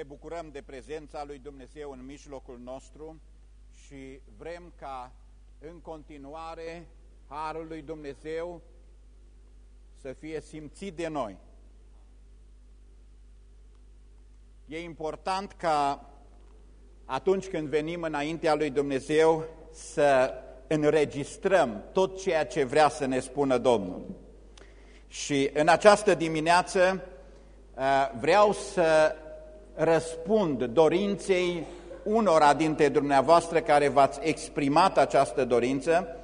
Ne bucurăm de prezența lui Dumnezeu în mijlocul nostru și vrem ca în continuare Harul lui Dumnezeu să fie simțit de noi. E important ca atunci când venim înaintea lui Dumnezeu să înregistrăm tot ceea ce vrea să ne spună Domnul. Și în această dimineață uh, vreau să răspund dorinței unora dintre dumneavoastră care v-ați exprimat această dorință,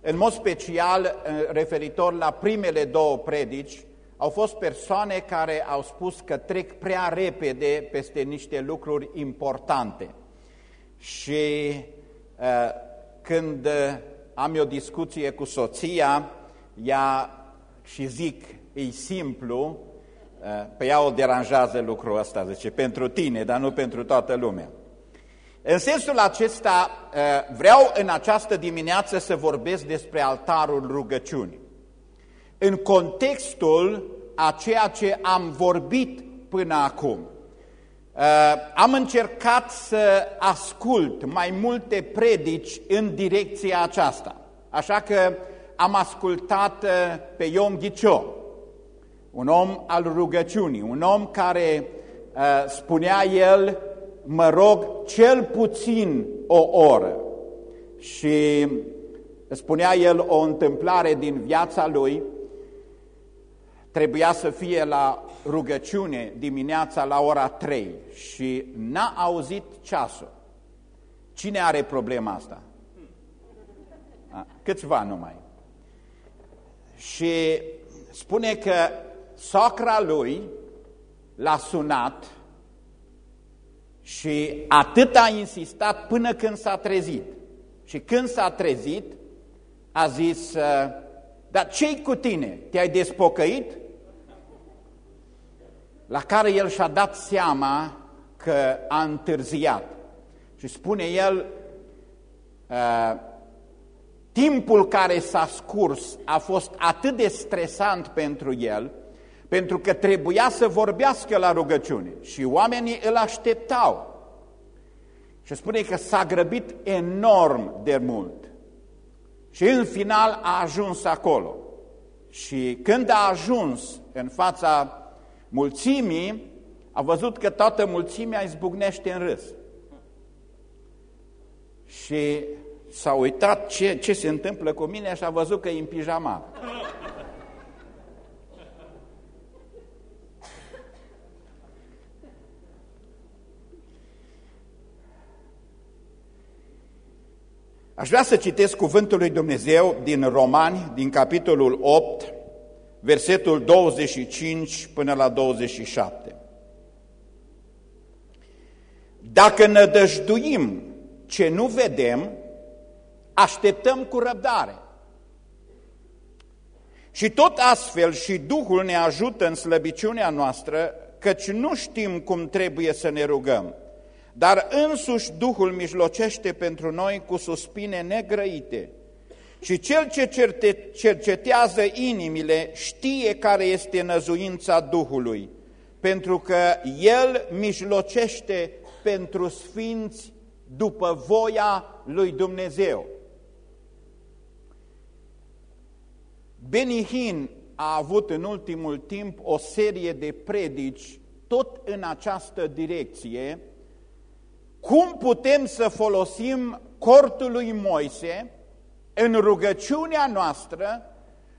în mod special uh, referitor la primele două predici, au fost persoane care au spus că trec prea repede peste niște lucruri importante. Și uh, când am o discuție cu soția, ea și zic, e simplu, uh, pe ea o deranjează lucrul ăsta, zice, pentru tine, dar nu pentru toată lumea. În sensul acesta, uh, vreau în această dimineață să vorbesc despre altarul rugăciunii. În contextul a ceea ce am vorbit până acum. Uh, am încercat să ascult mai multe predici în direcția aceasta, așa că am ascultat uh, pe Iom Ghicio, un om al rugăciunii, un om care uh, spunea el, mă rog, cel puțin o oră. Și spunea el o întâmplare din viața lui, trebuia să fie la rugăciune dimineața la ora 3 și n-a auzit ceasul. Cine are problema asta? A, câțiva numai. Și spune că socra lui l-a sunat și atât a insistat până când s-a trezit. Și când s-a trezit, a zis, dar ce cu tine? Te-ai despocăit? la care el și-a dat seama că a întârziat. Și spune el, uh, timpul care s-a scurs a fost atât de stresant pentru el, pentru că trebuia să vorbească la rugăciune și oamenii îl așteptau. Și spune că s-a grăbit enorm de mult. Și în final a ajuns acolo. Și când a ajuns în fața mulțimii, a văzut că toată mulțimea izbucnește în râs. Și s-a uitat ce, ce se întâmplă cu mine și a văzut că e în pijama. Aș vrea să citesc cuvântul lui Dumnezeu din Romani, din capitolul 8, versetul 25 până la 27. Dacă nădăjduim ce nu vedem, așteptăm cu răbdare. Și tot astfel și Duhul ne ajută în slăbiciunea noastră, căci nu știm cum trebuie să ne rugăm, dar însuși Duhul mijlocește pentru noi cu suspine negrăite, și cel ce cercetează inimile știe care este năzuința Duhului, pentru că El mijlocește pentru sfinți după voia lui Dumnezeu. Benihin a avut în ultimul timp o serie de predici tot în această direcție, cum putem să folosim cortul lui Moise în rugăciunea noastră,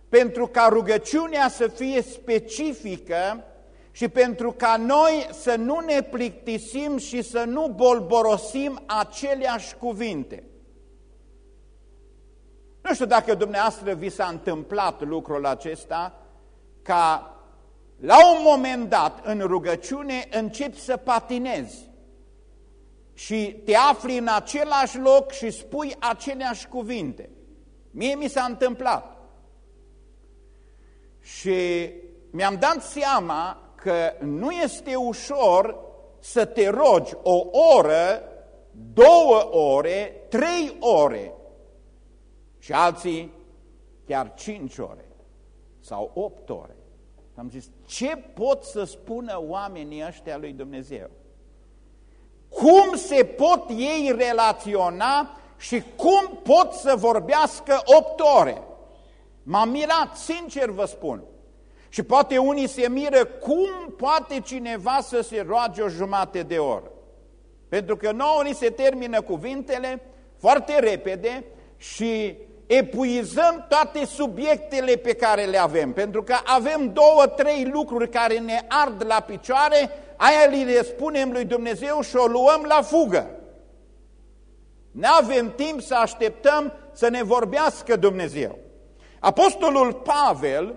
pentru ca rugăciunea să fie specifică și pentru ca noi să nu ne plictisim și să nu bolborosim aceleași cuvinte. Nu știu dacă dumneavoastră vi s-a întâmplat lucrul acesta, ca la un moment dat în rugăciune începi să patinezi și te afli în același loc și spui aceleași cuvinte. Mie mi s-a întâmplat. Și mi-am dat seama că nu este ușor să te rogi o oră, două ore, trei ore și alții chiar cinci ore sau opt ore. Am zis, ce pot să spună oamenii ăștia lui Dumnezeu? Cum se pot ei relaționa și cum pot să vorbească opt ore. M-am mirat, sincer vă spun. Și poate unii se miră cum poate cineva să se roage o jumate de oră. Pentru că nouă ni se termină cuvintele foarte repede și epuizăm toate subiectele pe care le avem. Pentru că avem două, trei lucruri care ne ard la picioare, aia le spunem lui Dumnezeu și o luăm la fugă. Nu avem timp să așteptăm să ne vorbească Dumnezeu. Apostolul Pavel,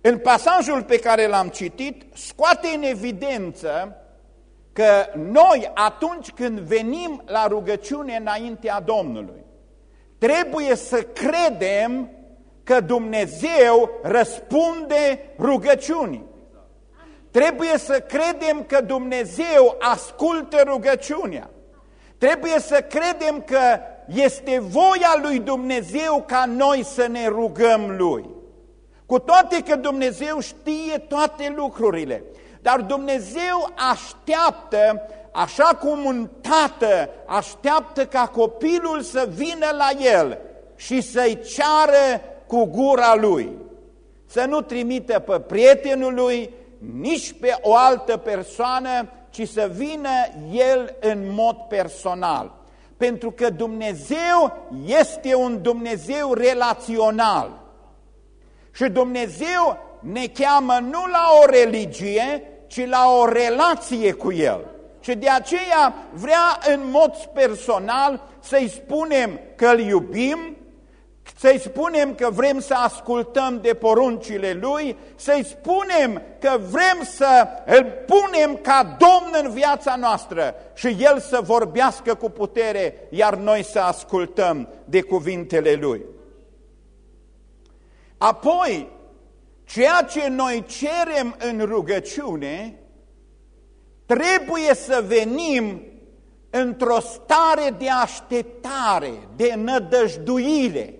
în pasajul pe care l-am citit, scoate în evidență că noi, atunci când venim la rugăciune înaintea Domnului, trebuie să credem că Dumnezeu răspunde rugăciunii. Trebuie să credem că Dumnezeu ascultă rugăciunea. Trebuie să credem că este voia lui Dumnezeu ca noi să ne rugăm Lui. Cu toate că Dumnezeu știe toate lucrurile, dar Dumnezeu așteaptă, așa cum un tată așteaptă ca copilul să vină la el și să-i ceară cu gura lui. Să nu trimită pe prietenul lui, nici pe o altă persoană, ci să vină el în mod personal. Pentru că Dumnezeu este un Dumnezeu relațional. Și Dumnezeu ne cheamă nu la o religie, ci la o relație cu El. Și de aceea vrea în mod personal să-i spunem că îl iubim, să-i spunem că vrem să ascultăm de poruncile Lui, să-i spunem că vrem să îl punem ca Domn în viața noastră și El să vorbească cu putere, iar noi să ascultăm de cuvintele Lui. Apoi, ceea ce noi cerem în rugăciune, trebuie să venim într-o stare de așteptare, de nădăjduire.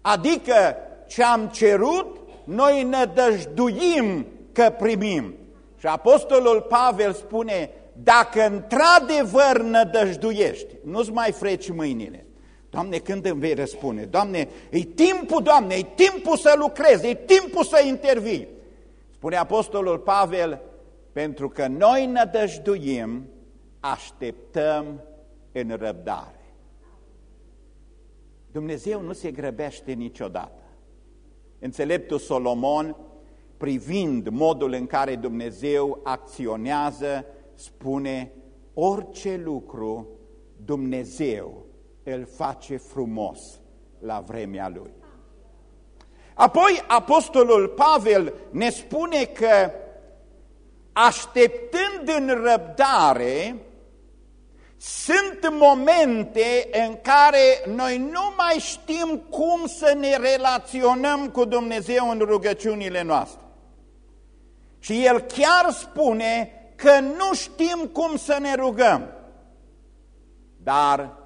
Adică ce am cerut, noi nădăjduim că primim. Și Apostolul Pavel spune, dacă într-adevăr nădăjduiești, nu-ți mai freci mâinile. Doamne, când îmi vei răspunde? Doamne, e timpul, Doamne, e timpul să lucrezi, e timpul să intervii. Spune Apostolul Pavel, pentru că noi nădăjduim, așteptăm în răbdare. Dumnezeu nu se grăbește niciodată. Înțeleptul Solomon, privind modul în care Dumnezeu acționează, spune, orice lucru Dumnezeu îl face frumos la vremea Lui. Apoi Apostolul Pavel ne spune că așteptând în răbdare, sunt momente în care noi nu mai știm cum să ne relaționăm cu Dumnezeu în rugăciunile noastre. Și El chiar spune că nu știm cum să ne rugăm. Dar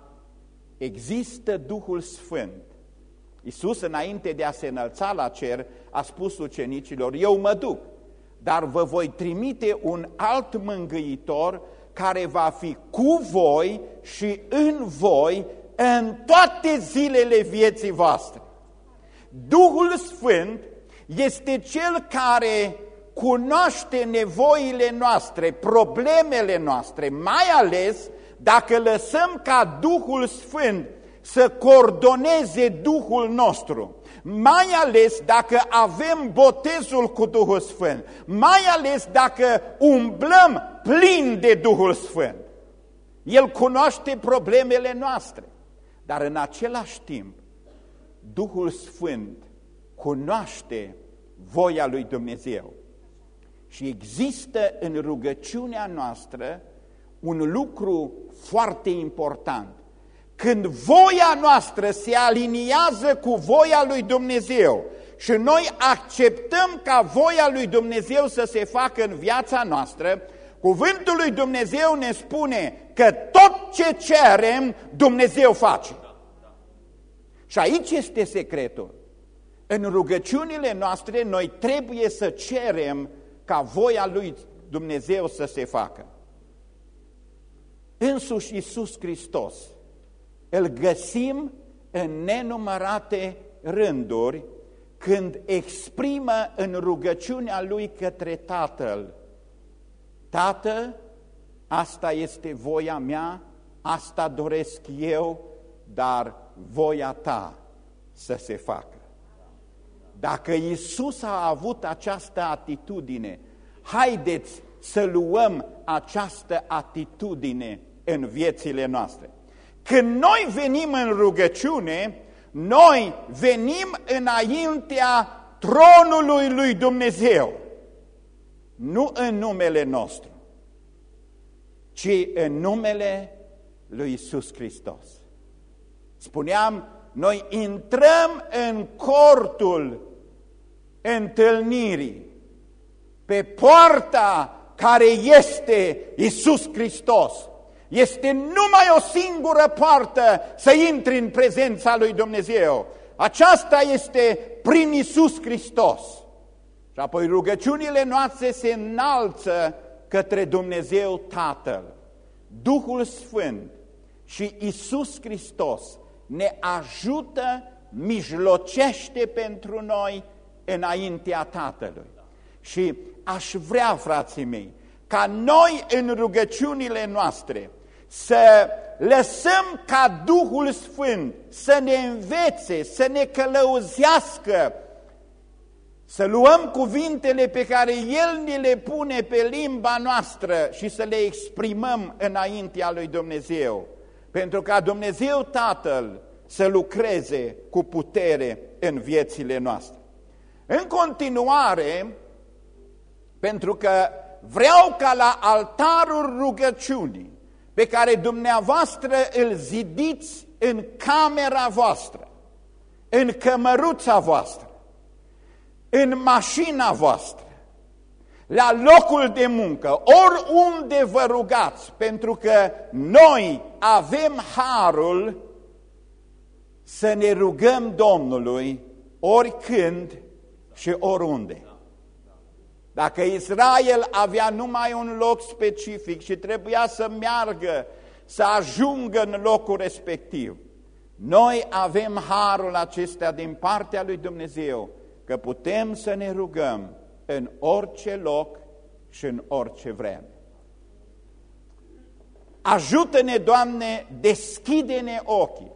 există Duhul Sfânt. Iisus, înainte de a se înălța la cer, a spus ucenicilor, eu mă duc, dar vă voi trimite un alt mângâitor care va fi cu voi și în voi în toate zilele vieții voastre. Duhul Sfânt este Cel care cunoaște nevoile noastre, problemele noastre, mai ales dacă lăsăm ca Duhul Sfânt să coordoneze Duhul nostru, mai ales dacă avem botezul cu Duhul Sfânt, mai ales dacă umblăm plin de Duhul Sfânt. El cunoaște problemele noastre, dar în același timp Duhul Sfânt cunoaște voia lui Dumnezeu. Și există în rugăciunea noastră un lucru foarte important. Când voia noastră se aliniază cu voia lui Dumnezeu și noi acceptăm ca voia lui Dumnezeu să se facă în viața noastră, cuvântul lui Dumnezeu ne spune că tot ce cerem, Dumnezeu face. Și aici este secretul. În rugăciunile noastre noi trebuie să cerem ca voia lui Dumnezeu să se facă. însuși Iisus Hristos, îl găsim în nenumărate rânduri când exprimă în rugăciunea Lui către Tatăl, Tată, asta este voia mea, asta doresc eu, dar voia ta să se facă. Dacă Isus a avut această atitudine, haideți să luăm această atitudine în viețile noastre. Când noi venim în rugăciune, noi venim înaintea tronului lui Dumnezeu, nu în numele nostru, ci în numele lui Isus Hristos. Spuneam, noi intrăm în cortul întâlnirii, pe poarta care este Isus Hristos. Este numai o singură poartă să intri în prezența lui Dumnezeu. Aceasta este prin Isus Hristos. Și apoi rugăciunile noastre se înalță către Dumnezeu Tatăl. Duhul Sfânt și Isus Hristos ne ajută, mijlocește pentru noi înaintea Tatălui. Și aș vrea, frații mei, ca noi în rugăciunile noastre să lăsăm ca Duhul Sfânt să ne învețe, să ne călăuzească, să luăm cuvintele pe care El ne le pune pe limba noastră și să le exprimăm înaintea lui Dumnezeu, pentru ca Dumnezeu Tatăl să lucreze cu putere în viețile noastre. În continuare, pentru că vreau ca la altarul rugăciunii pe care dumneavoastră îl zidiți în camera voastră, în cămăruța voastră, în mașina voastră, la locul de muncă, oriunde vă rugați, pentru că noi avem harul să ne rugăm Domnului oricând și oriunde. Dacă Israel avea numai un loc specific și trebuia să meargă, să ajungă în locul respectiv, noi avem harul acesta din partea lui Dumnezeu, că putem să ne rugăm în orice loc și în orice vreme. Ajută-ne, Doamne, deschide-ne ochii.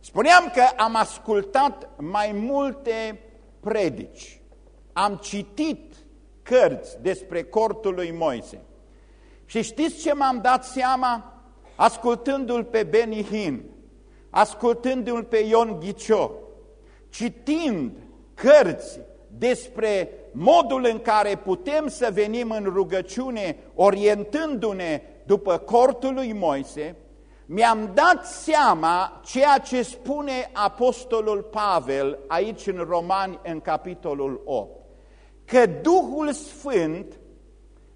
Spuneam că am ascultat mai multe predici, am citit cărți despre cortul lui Moise. Și știți ce m-am dat seama? Ascultându-l pe Benny Hinn, ascultându-l pe Ion Ghicio, citind cărți despre modul în care putem să venim în rugăciune orientându-ne după cortul lui Moise, mi-am dat seama ceea ce spune Apostolul Pavel aici în Romani, în capitolul 8 că Duhul Sfânt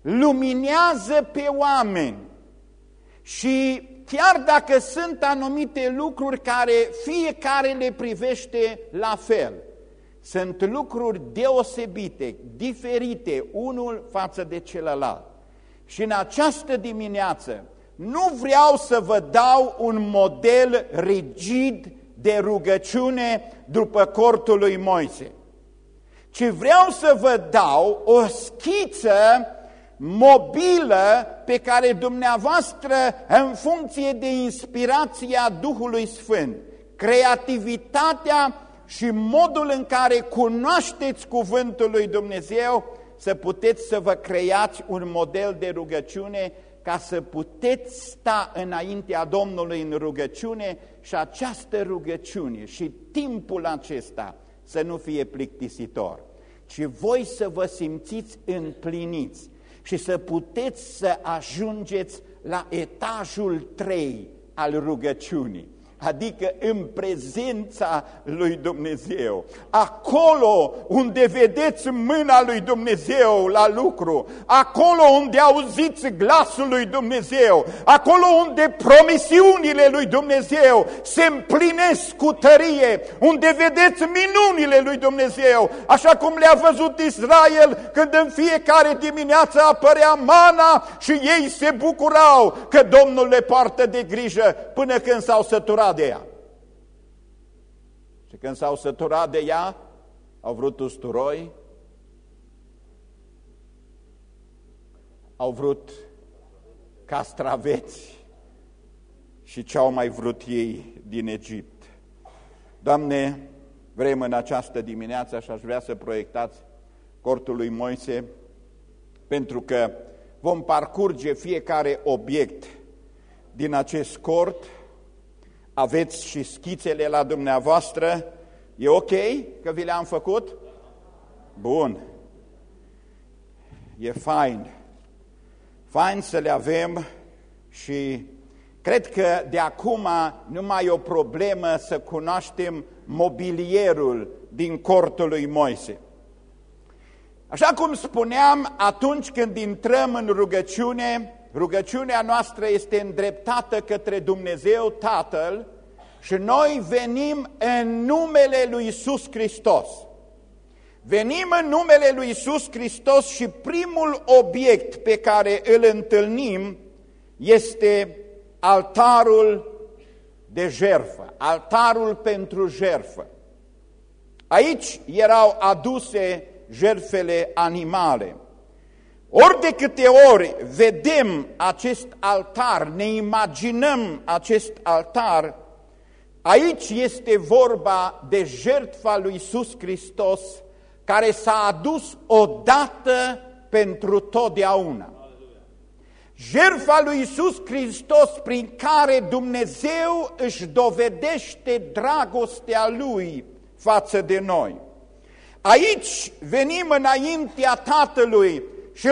luminează pe oameni. Și chiar dacă sunt anumite lucruri care fiecare le privește la fel, sunt lucruri deosebite, diferite, unul față de celălalt. Și în această dimineață nu vreau să vă dau un model rigid de rugăciune după cortul lui Moise ci vreau să vă dau o schiță mobilă pe care dumneavoastră, în funcție de inspirația Duhului Sfânt, creativitatea și modul în care cunoașteți cuvântul lui Dumnezeu, să puteți să vă creați un model de rugăciune ca să puteți sta înaintea Domnului în rugăciune și această rugăciune și timpul acesta să nu fie plictisitor ci voi să vă simțiți împliniți și să puteți să ajungeți la etajul 3 al rugăciunii, adică în prezența lui Dumnezeu. Acolo unde vedeți mâna lui Dumnezeu la lucru, acolo unde auziți glasul lui Dumnezeu, acolo unde promisiunile lui Dumnezeu se împlinesc cu tărie, unde vedeți minunile lui Dumnezeu, așa cum le-a văzut Israel când în fiecare dimineață apărea mana și ei se bucurau că Domnul le poartă de grijă până când s-au săturat de ea. Și când s-au săturat de ea, au vrut usturoi, au vrut castraveți și ce au mai vrut ei din Egipt. Doamne, vrem în această dimineață și aș vrea să proiectați cortul lui Moise, pentru că vom parcurge fiecare obiect din acest cort, aveți și schițele la dumneavoastră, e ok că vi le-am făcut? Bun, e fain, fain să le avem și cred că de acum nu mai e o problemă să cunoaștem mobilierul din cortul lui Moise. Așa cum spuneam, atunci când intrăm în rugăciune, rugăciunea noastră este îndreptată către Dumnezeu Tatăl și noi venim în numele lui Iisus Hristos. Venim în numele lui Iisus Hristos și primul obiect pe care îl întâlnim este altarul de jerfă, altarul pentru jerfă. Aici erau aduse jertfele animale. Ori de câte ori vedem acest altar, ne imaginăm acest altar, aici este vorba de jertfa lui Iisus Hristos, care s-a adus odată pentru totdeauna. Jertfa lui Iisus Hristos prin care Dumnezeu își dovedește dragostea Lui față de noi. Aici venim înaintea Tatălui și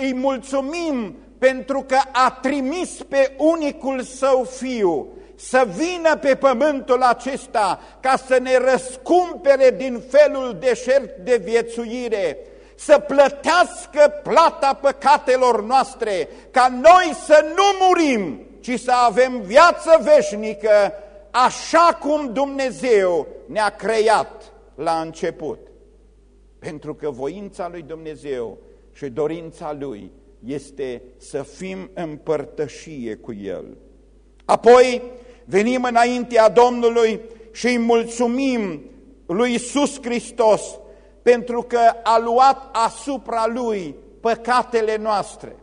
îi mulțumim pentru că a trimis pe unicul său fiu să vină pe pământul acesta ca să ne răscumpere din felul deșert de viețuire, să plătească plata păcatelor noastre, ca noi să nu murim, ci să avem viață veșnică, așa cum Dumnezeu ne-a creat la început. Pentru că voința lui Dumnezeu și dorința Lui este să fim în părtășie cu El. Apoi venim înaintea Domnului și îi mulțumim lui Iisus Hristos pentru că a luat asupra Lui păcatele noastre,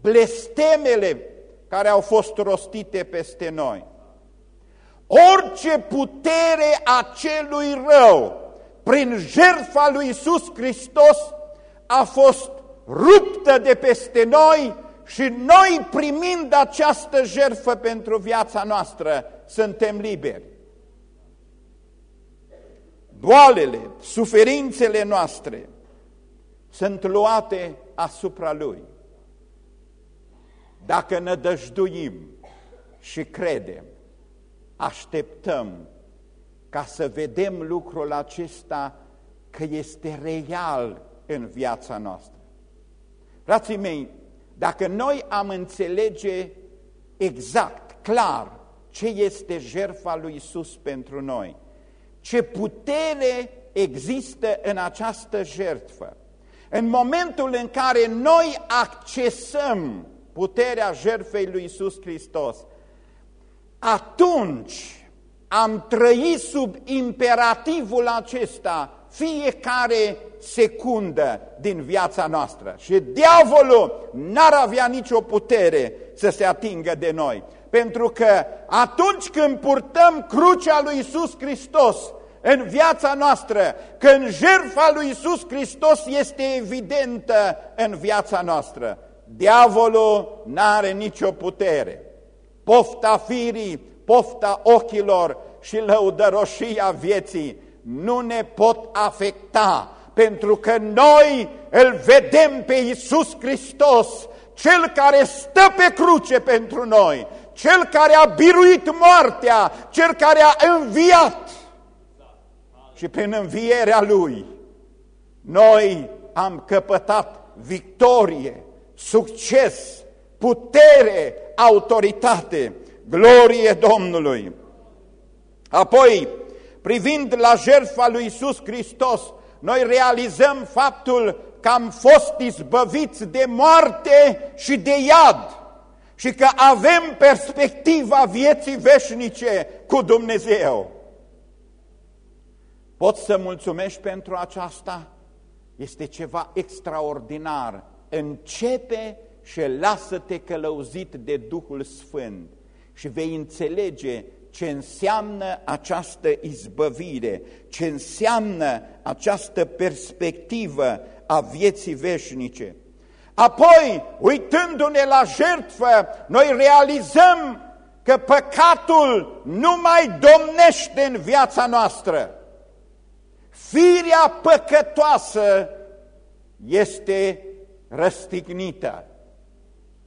blestemele care au fost rostite peste noi. Orice putere a celui rău prin jertfa lui Iisus Hristos a fost ruptă de peste noi și noi primind această jertfă pentru viața noastră, suntem liberi. Boalele, suferințele noastre sunt luate asupra Lui. Dacă nădăjduim și credem, așteptăm ca să vedem lucrul acesta că este real în viața noastră. Frații mei, dacă noi am înțelege exact, clar, ce este jertfa lui Isus pentru noi, ce putere există în această jertfă, în momentul în care noi accesăm puterea jertfei lui Isus Hristos, atunci am trăit sub imperativul acesta fiecare secundă din viața noastră și diavolul n-ar avea nicio putere să se atingă de noi. Pentru că atunci când purtăm crucea lui Isus Hristos în viața noastră, când jertfa lui Isus Hristos este evidentă în viața noastră, diavolul n-are nicio putere. Pofta firii pofta ochilor și lăudăroșia vieții nu ne pot afecta, pentru că noi îl vedem pe Iisus Hristos, Cel care stă pe cruce pentru noi, Cel care a biruit moartea, Cel care a înviat. Și prin învierea Lui, noi am căpătat victorie, succes, putere, autoritate, glorie Domnului. Apoi, privind la jertfa lui Iisus Hristos, noi realizăm faptul că am fost izbăviți de moarte și de iad și că avem perspectiva vieții veșnice cu Dumnezeu. Poți să mulțumești pentru aceasta? Este ceva extraordinar. Începe și lasă-te călăuzit de Duhul Sfânt și vei înțelege ce înseamnă această izbăvire, ce înseamnă această perspectivă a vieții veșnice. Apoi, uitându-ne la jertfă, noi realizăm că păcatul nu mai domnește în viața noastră. Firea păcătoasă este răstignită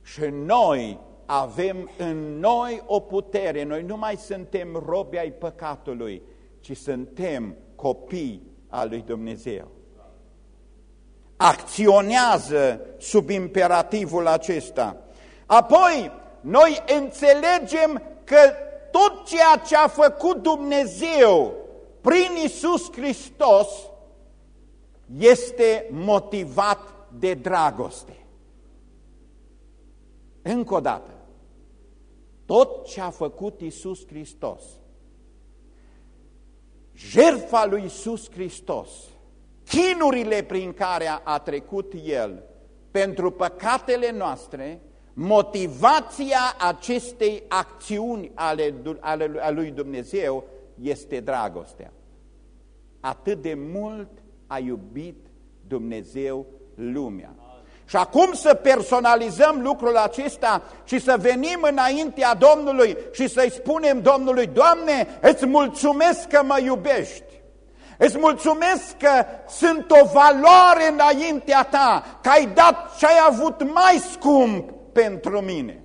și noi avem în noi o putere, noi nu mai suntem robi ai păcatului, ci suntem copii al lui Dumnezeu. Acționează sub imperativul acesta. Apoi, noi înțelegem că tot ceea ce a făcut Dumnezeu prin Isus Hristos este motivat de dragoste. Încă o dată, tot ce a făcut Isus Hristos, jertfa lui Isus Hristos, chinurile prin care a trecut El pentru păcatele noastre, motivația acestei acțiuni ale, ale, ale lui Dumnezeu este dragostea. Atât de mult a iubit Dumnezeu lumea. Și acum să personalizăm lucrul acesta și să venim înaintea Domnului și să-i spunem Domnului, Doamne, îți mulțumesc că mă iubești. Îți mulțumesc că sunt o valoare înaintea ta, că ai dat ce ai avut mai scump pentru mine.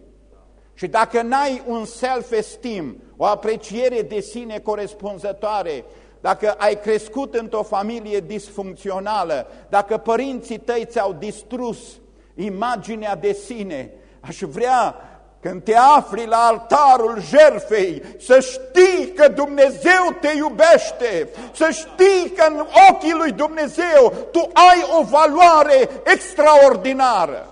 Și dacă n-ai un self-esteem, o apreciere de sine corespunzătoare, dacă ai crescut într-o familie disfuncțională, dacă părinții tăi ți-au distrus imaginea de sine, aș vrea când te afli la altarul jerfei, să știi că Dumnezeu te iubește, să știi că în ochii lui Dumnezeu tu ai o valoare extraordinară.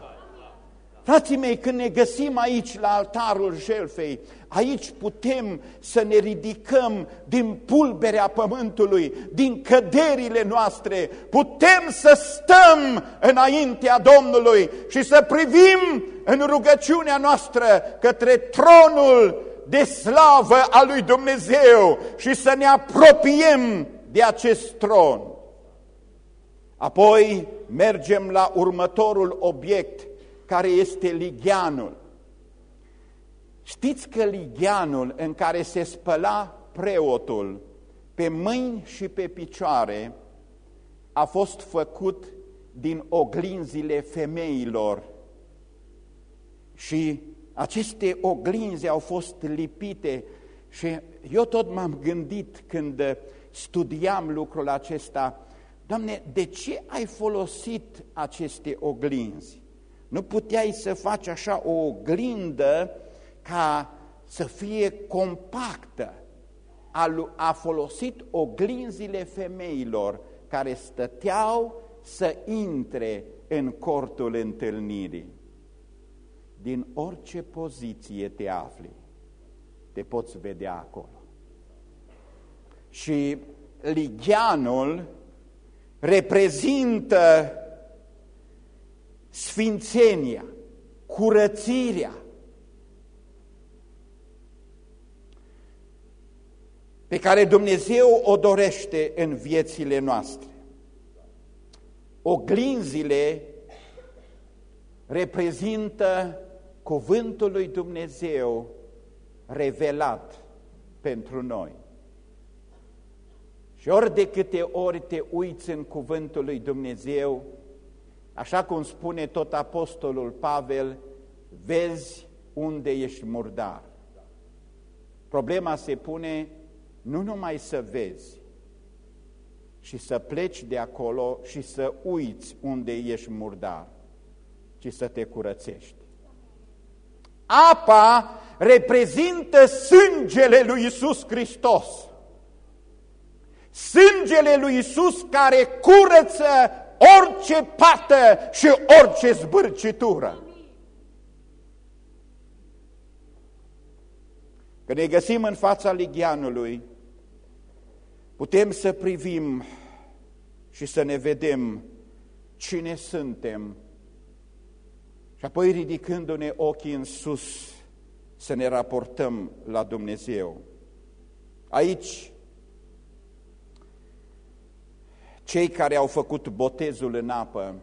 Frații mei, când ne găsim aici la altarul jerfei, Aici putem să ne ridicăm din pulberea pământului, din căderile noastre, putem să stăm înaintea Domnului și să privim în rugăciunea noastră către tronul de slavă a lui Dumnezeu și să ne apropiem de acest tron. Apoi mergem la următorul obiect, care este ligheanul. Știți că ligheanul în care se spăla preotul pe mâini și pe picioare a fost făcut din oglinzile femeilor și aceste oglinzi au fost lipite și eu tot m-am gândit când studiam lucrul acesta, Doamne, de ce ai folosit aceste oglinzi? Nu puteai să faci așa o oglindă ca să fie compactă. A, a folosit oglinzile femeilor care stăteau să intre în cortul întâlnirii. Din orice poziție te afli, te poți vedea acolo. Și ligheanul reprezintă sfințenia, curățirea, pe care Dumnezeu o dorește în viețile noastre. Oglinzile reprezintă cuvântul lui Dumnezeu revelat pentru noi. Și ori de câte ori te uiți în cuvântul lui Dumnezeu, așa cum spune tot apostolul Pavel, vezi unde ești murdar. Problema se pune nu numai să vezi, și să pleci de acolo și să uiți unde ești murdar, ci să te curățești. Apa reprezintă sângele lui Isus Hristos. Sângele lui Isus care curăță orice pată și orice zbârcitură. Când ne găsim în fața ligheanului, putem să privim și să ne vedem cine suntem și apoi ridicându-ne ochii în sus să ne raportăm la Dumnezeu. Aici, cei care au făcut botezul în apă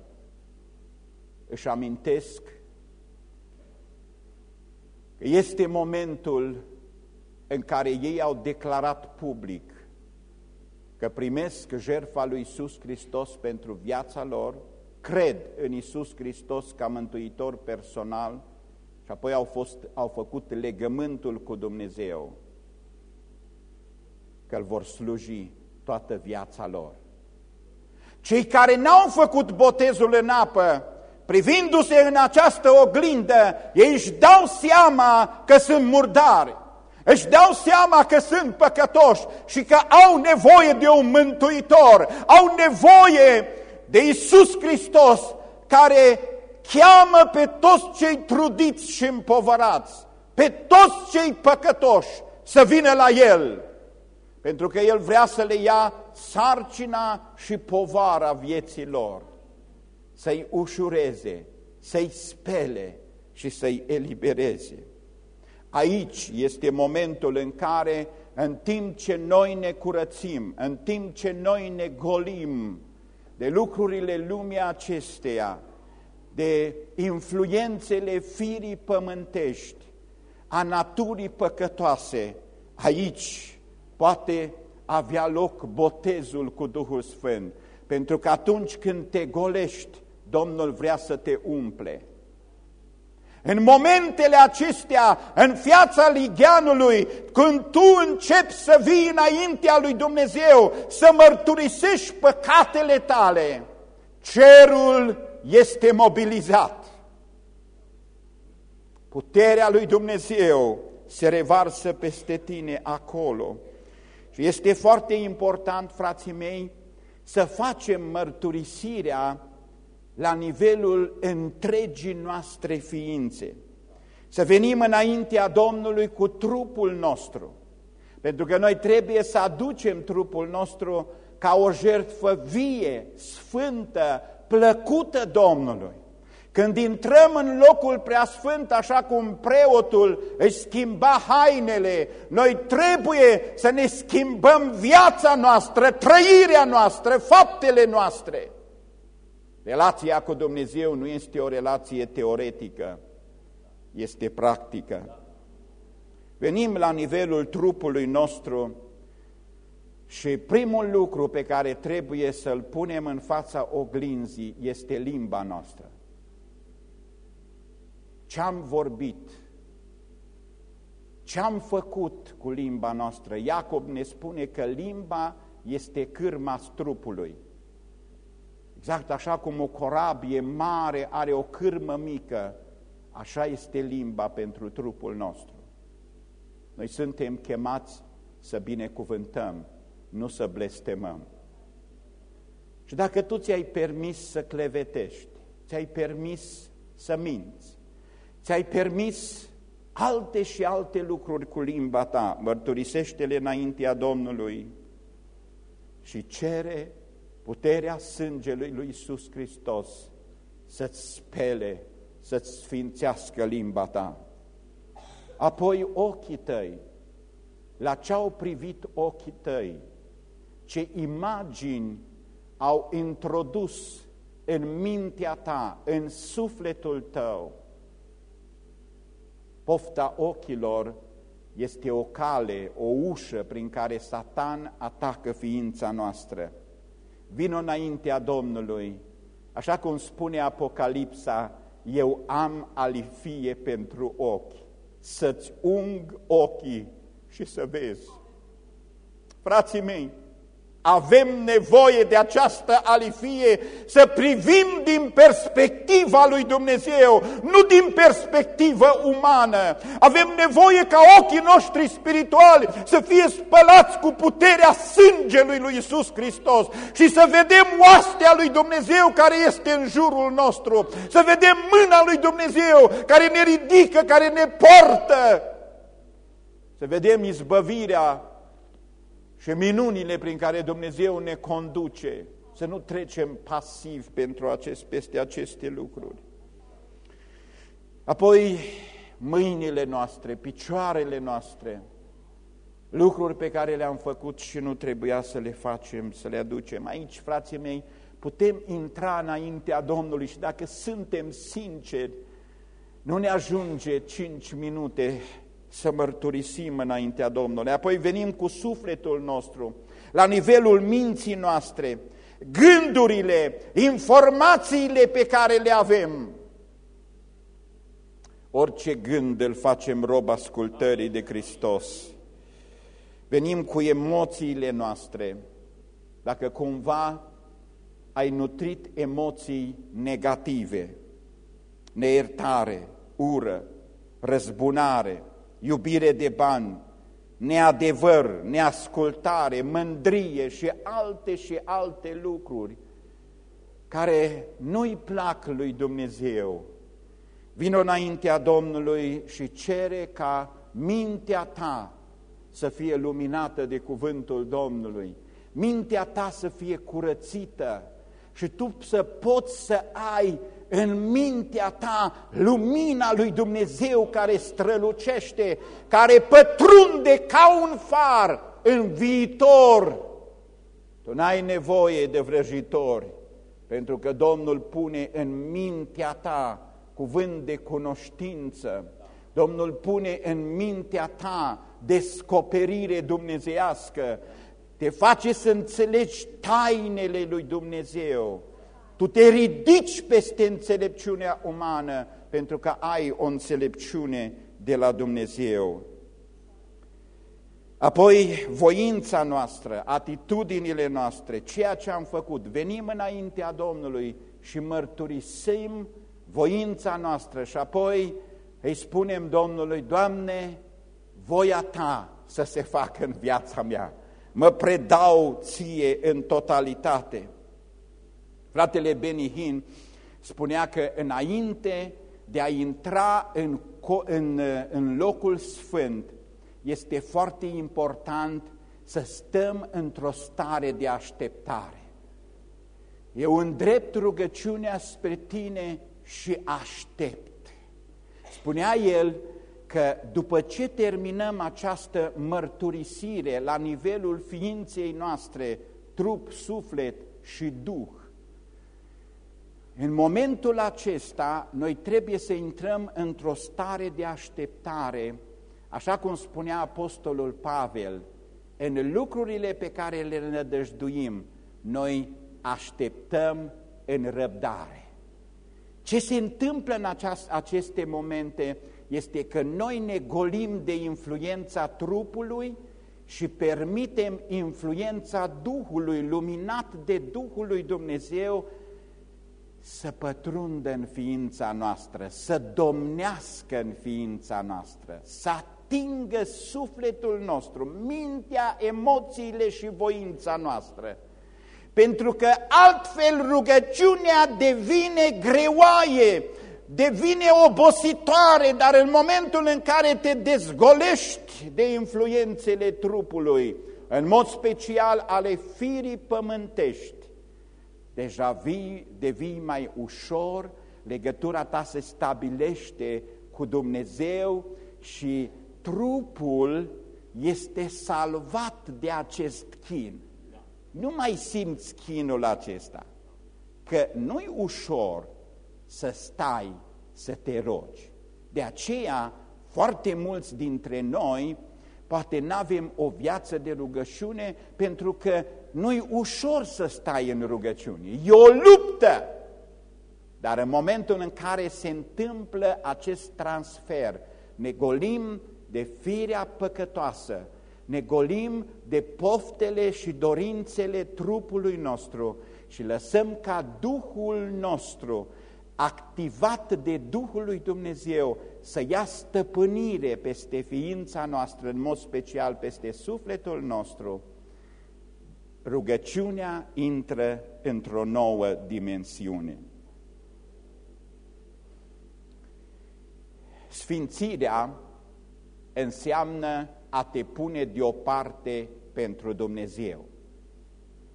își amintesc că este momentul în care ei au declarat public că primesc jertfa lui Iisus Hristos pentru viața lor, cred în Iisus Hristos ca mântuitor personal și apoi au, fost, au făcut legământul cu Dumnezeu că îl vor sluji toată viața lor. Cei care n-au făcut botezul în apă, privindu-se în această oglindă, ei își dau seama că sunt murdari, își dau seama că sunt păcătoși și că au nevoie de un mântuitor, au nevoie de Isus Hristos care cheamă pe toți cei trudiți și împovărați, pe toți cei păcătoși să vină la El, pentru că El vrea să le ia sarcina și povara vieții lor, să-i ușureze, să-i spele și să-i elibereze. Aici este momentul în care, în timp ce noi ne curățim, în timp ce noi ne golim de lucrurile lumii acesteia, de influențele firii pământești, a naturii păcătoase, aici poate avea loc botezul cu Duhul Sfânt, pentru că atunci când te golești, Domnul vrea să te umple. În momentele acestea, în fiața ligheanului, când tu începi să vii înaintea lui Dumnezeu, să mărturisești păcatele tale, cerul este mobilizat. Puterea lui Dumnezeu se revarsă peste tine acolo. Și este foarte important, frații mei, să facem mărturisirea la nivelul întregii noastre ființe. Să venim înaintea Domnului cu trupul nostru, pentru că noi trebuie să aducem trupul nostru ca o jertfă vie, sfântă, plăcută Domnului. Când intrăm în locul preasfânt, așa cum preotul își schimba hainele, noi trebuie să ne schimbăm viața noastră, trăirea noastră, faptele noastre. Relația cu Dumnezeu nu este o relație teoretică, este practică. Venim la nivelul trupului nostru și primul lucru pe care trebuie să-l punem în fața oglinzii este limba noastră. Ce-am vorbit? Ce-am făcut cu limba noastră? Iacob ne spune că limba este cârma trupului. Exact așa cum o corabie mare are o cârmă mică, așa este limba pentru trupul nostru. Noi suntem chemați să binecuvântăm, nu să blestemăm. Și dacă tu ți-ai permis să clevetești, ți-ai permis să minți, ți-ai permis alte și alte lucruri cu limba ta, mărturisește-le înaintea Domnului și cere puterea sângelui lui Iisus Hristos să-ți spele, să-ți sfințească limba ta. Apoi ochii tăi, la ce au privit ochii tăi, ce imagini au introdus în mintea ta, în sufletul tău. Pofta ochilor este o cale, o ușă prin care Satan atacă ființa noastră vino înaintea Domnului, așa cum spune Apocalipsa, eu am alifie pentru ochi, să-ți ung ochii și să vezi. Frații mei, avem nevoie de această alifie să privim din perspectiva lui Dumnezeu, nu din perspectivă umană. Avem nevoie ca ochii noștri spirituali să fie spălați cu puterea sângelui lui Isus Hristos și să vedem oastea lui Dumnezeu care este în jurul nostru, să vedem mâna lui Dumnezeu care ne ridică, care ne poartă, să vedem izbăvirea și minunile prin care Dumnezeu ne conduce, să nu trecem pasiv pentru acest, peste aceste lucruri. Apoi, mâinile noastre, picioarele noastre, lucruri pe care le-am făcut și nu trebuia să le facem, să le aducem. Aici, frații mei, putem intra înaintea Domnului și dacă suntem sinceri, nu ne ajunge cinci minute să mărturisim înaintea Domnului. Apoi venim cu sufletul nostru, la nivelul minții noastre, gândurile, informațiile pe care le avem. Orice gând îl facem rob ascultării de Hristos. Venim cu emoțiile noastre. Dacă cumva ai nutrit emoții negative, neiertare, ură, răzbunare, iubire de bani, neadevăr, neascultare, mândrie și alte și alte lucruri care nu-i plac lui Dumnezeu. Vino înaintea Domnului și cere ca mintea ta să fie luminată de cuvântul Domnului, mintea ta să fie curățită și tu să poți să ai în mintea ta lumina lui Dumnezeu care strălucește, care pătrunde ca un far în viitor. Tu n-ai nevoie de vrăjitori, pentru că Domnul pune în mintea ta cuvânt de cunoștință, Domnul pune în mintea ta descoperire dumnezeiască, te face să înțelegi tainele lui Dumnezeu, tu te ridici peste înțelepciunea umană pentru că ai o înțelepciune de la Dumnezeu. Apoi, voința noastră, atitudinile noastre, ceea ce am făcut, venim înaintea Domnului și mărturisim voința noastră și apoi îi spunem Domnului, Doamne, voia Ta să se facă în viața mea, mă predau Ție în totalitate. Fratele Benihin spunea că înainte de a intra în, în, în locul sfânt, este foarte important să stăm într-o stare de așteptare. Eu îndrept rugăciunea spre tine și aștept. Spunea el că după ce terminăm această mărturisire la nivelul ființei noastre, trup, suflet și duh, în momentul acesta, noi trebuie să intrăm într-o stare de așteptare, așa cum spunea Apostolul Pavel, în lucrurile pe care le nădăjduim, noi așteptăm în răbdare. Ce se întâmplă în aceste momente este că noi ne golim de influența trupului și permitem influența Duhului, luminat de Duhul lui Dumnezeu, să pătrundă în ființa noastră, să domnească în ființa noastră, să atingă sufletul nostru, mintea, emoțiile și voința noastră. Pentru că altfel rugăciunea devine greoaie, devine obositoare, dar în momentul în care te dezgolești de influențele trupului, în mod special ale firii pământești, deja vii, devii mai ușor, legătura ta se stabilește cu Dumnezeu și trupul este salvat de acest chin. Nu mai simți chinul acesta, că nu-i ușor să stai să te rogi. De aceea, foarte mulți dintre noi poate nu avem o viață de rugăciune pentru că nu-i ușor să stai în rugăciune, e o luptă. Dar în momentul în care se întâmplă acest transfer, ne golim de firea păcătoasă, ne golim de poftele și dorințele trupului nostru și lăsăm ca Duhul nostru, activat de Duhul lui Dumnezeu, să ia stăpânire peste ființa noastră, în mod special peste sufletul nostru, rugăciunea intră într-o nouă dimensiune. Sfințirea înseamnă a te pune deoparte pentru Dumnezeu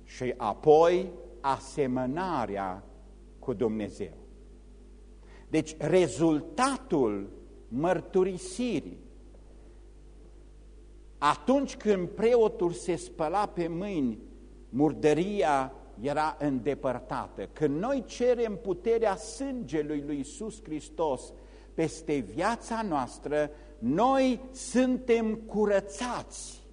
și apoi asemănarea cu Dumnezeu. Deci rezultatul mărturisirii atunci când preotul se spăla pe mâini, murdăria era îndepărtată. Când noi cerem puterea sângelui lui Iisus Hristos peste viața noastră, noi suntem curățați.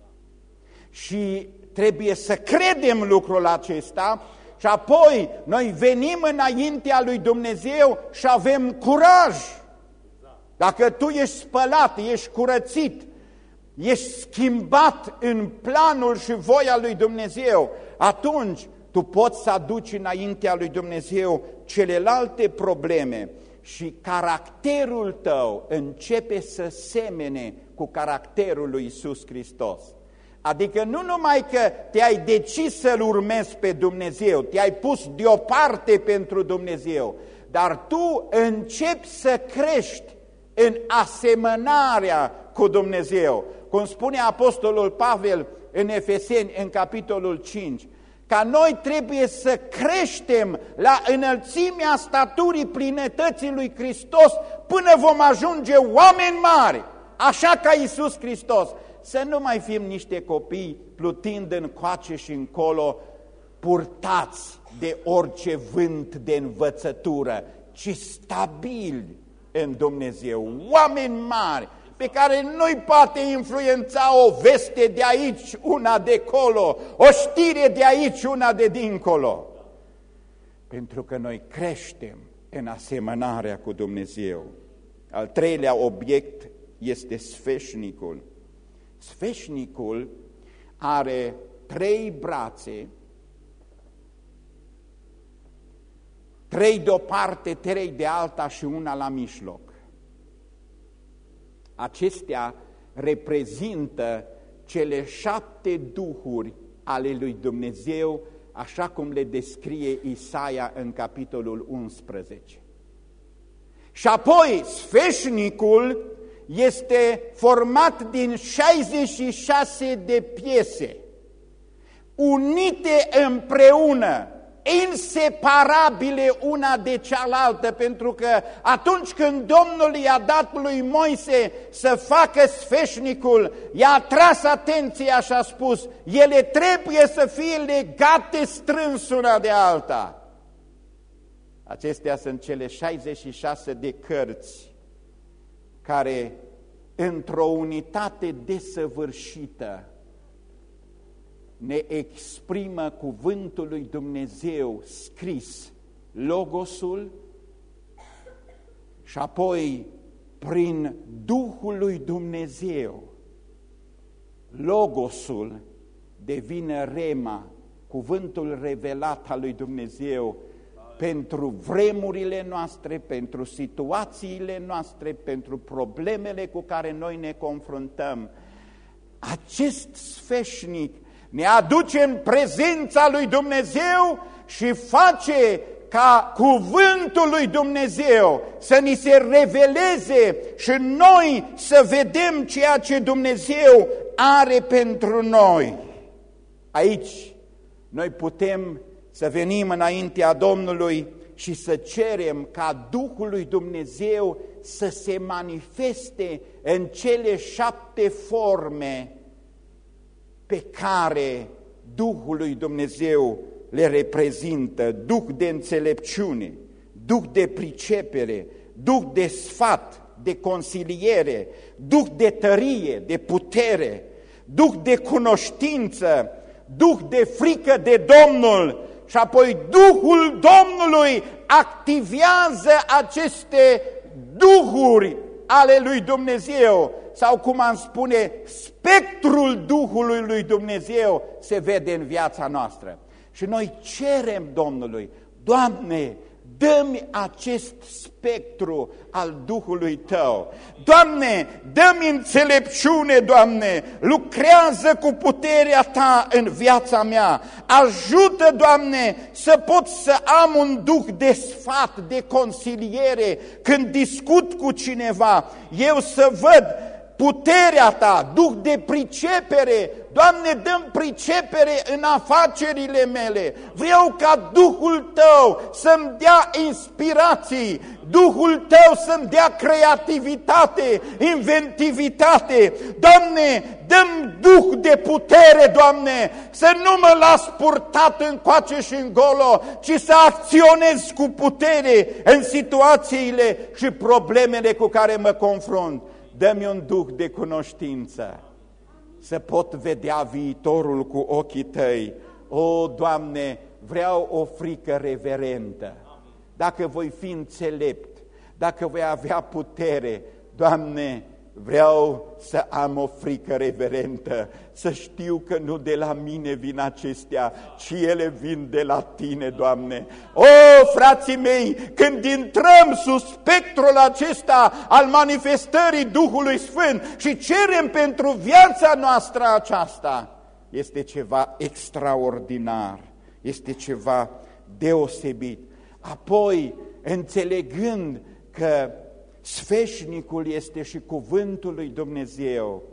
Și trebuie să credem lucrul acesta și apoi noi venim înaintea lui Dumnezeu și avem curaj. Dacă tu ești spălat, ești curățit, ești schimbat în planul și voia lui Dumnezeu, atunci tu poți să aduci înaintea lui Dumnezeu celelalte probleme și caracterul tău începe să semene cu caracterul lui Isus Hristos. Adică nu numai că te-ai decis să-L urmezi pe Dumnezeu, te-ai pus deoparte pentru Dumnezeu, dar tu începi să crești în asemănarea cu Dumnezeu. Cum spune Apostolul Pavel în Efeseni, în capitolul 5, ca noi trebuie să creștem la înălțimea staturii plinătății lui Hristos până vom ajunge oameni mari, așa ca Iisus Hristos. Să nu mai fim niște copii plutind în coace și încolo, purtați de orice vânt de învățătură, ci stabili în Dumnezeu, oameni mari, pe care nu-i poate influența o veste de aici, una de colo, o știre de aici, una de dincolo. Pentru că noi creștem în asemănarea cu Dumnezeu. Al treilea obiect este sfeșnicul. Sfeșnicul are trei brațe, trei de o parte, trei de alta și una la mijloc. Acestea reprezintă cele șapte duhuri ale lui Dumnezeu, așa cum le descrie Isaia în capitolul 11. Și apoi sfeșnicul este format din 66 de piese, unite împreună, inseparabile una de cealaltă, pentru că atunci când Domnul i-a dat lui Moise să facă sfeșnicul, i-a tras atenția și a spus, ele trebuie să fie legate strâns una de alta. Acestea sunt cele 66 de cărți care într-o unitate desăvârșită ne exprimă cuvântul lui Dumnezeu scris, Logosul, și apoi prin Duhul lui Dumnezeu, Logosul devine Rema, cuvântul revelat al lui Dumnezeu pentru vremurile noastre, pentru situațiile noastre, pentru problemele cu care noi ne confruntăm. Acest sfeșnic ne aduce în prezența lui Dumnezeu și face ca cuvântul lui Dumnezeu să ni se reveleze și noi să vedem ceea ce Dumnezeu are pentru noi. Aici noi putem să venim înaintea Domnului și să cerem ca Duhul lui Dumnezeu să se manifeste în cele șapte forme pe care Duhul lui Dumnezeu le reprezintă, Duh de înțelepciune, Duh de pricepere, Duh de sfat, de consiliere, Duh de tărie, de putere, Duh de cunoștință, Duh de frică de Domnul și apoi Duhul Domnului activează aceste duhuri ale lui Dumnezeu sau cum am spune, spectrul Duhului lui Dumnezeu se vede în viața noastră. Și noi cerem Domnului, Doamne, dă-mi acest spectru al Duhului Tău. Doamne, dă-mi înțelepciune, Doamne, lucrează cu puterea Ta în viața mea. Ajută, Doamne, să pot să am un duh de sfat, de consiliere, când discut cu cineva, eu să văd puterea Ta, duh de pricepere, Doamne, dăm pricepere în afacerile mele. Vreau ca Duhul Tău să-mi dea inspirații, Duhul Tău să-mi dea creativitate, inventivitate. Doamne, dăm Duh de putere, Doamne, să nu mă las purtat în coace și în golo, ci să acționez cu putere în situațiile și problemele cu care mă confrunt. Dă-mi un Duh de cunoștință să pot vedea viitorul cu ochii tăi. O, Doamne, vreau o frică reverentă. Dacă voi fi înțelept, dacă voi avea putere, Doamne, Vreau să am o frică reverentă, să știu că nu de la mine vin acestea, ci ele vin de la Tine, Doamne. O, frații mei, când intrăm sub spectrul acesta al manifestării Duhului Sfânt și cerem pentru viața noastră aceasta, este ceva extraordinar, este ceva deosebit. Apoi, înțelegând că Sfeșnicul este și cuvântul lui Dumnezeu.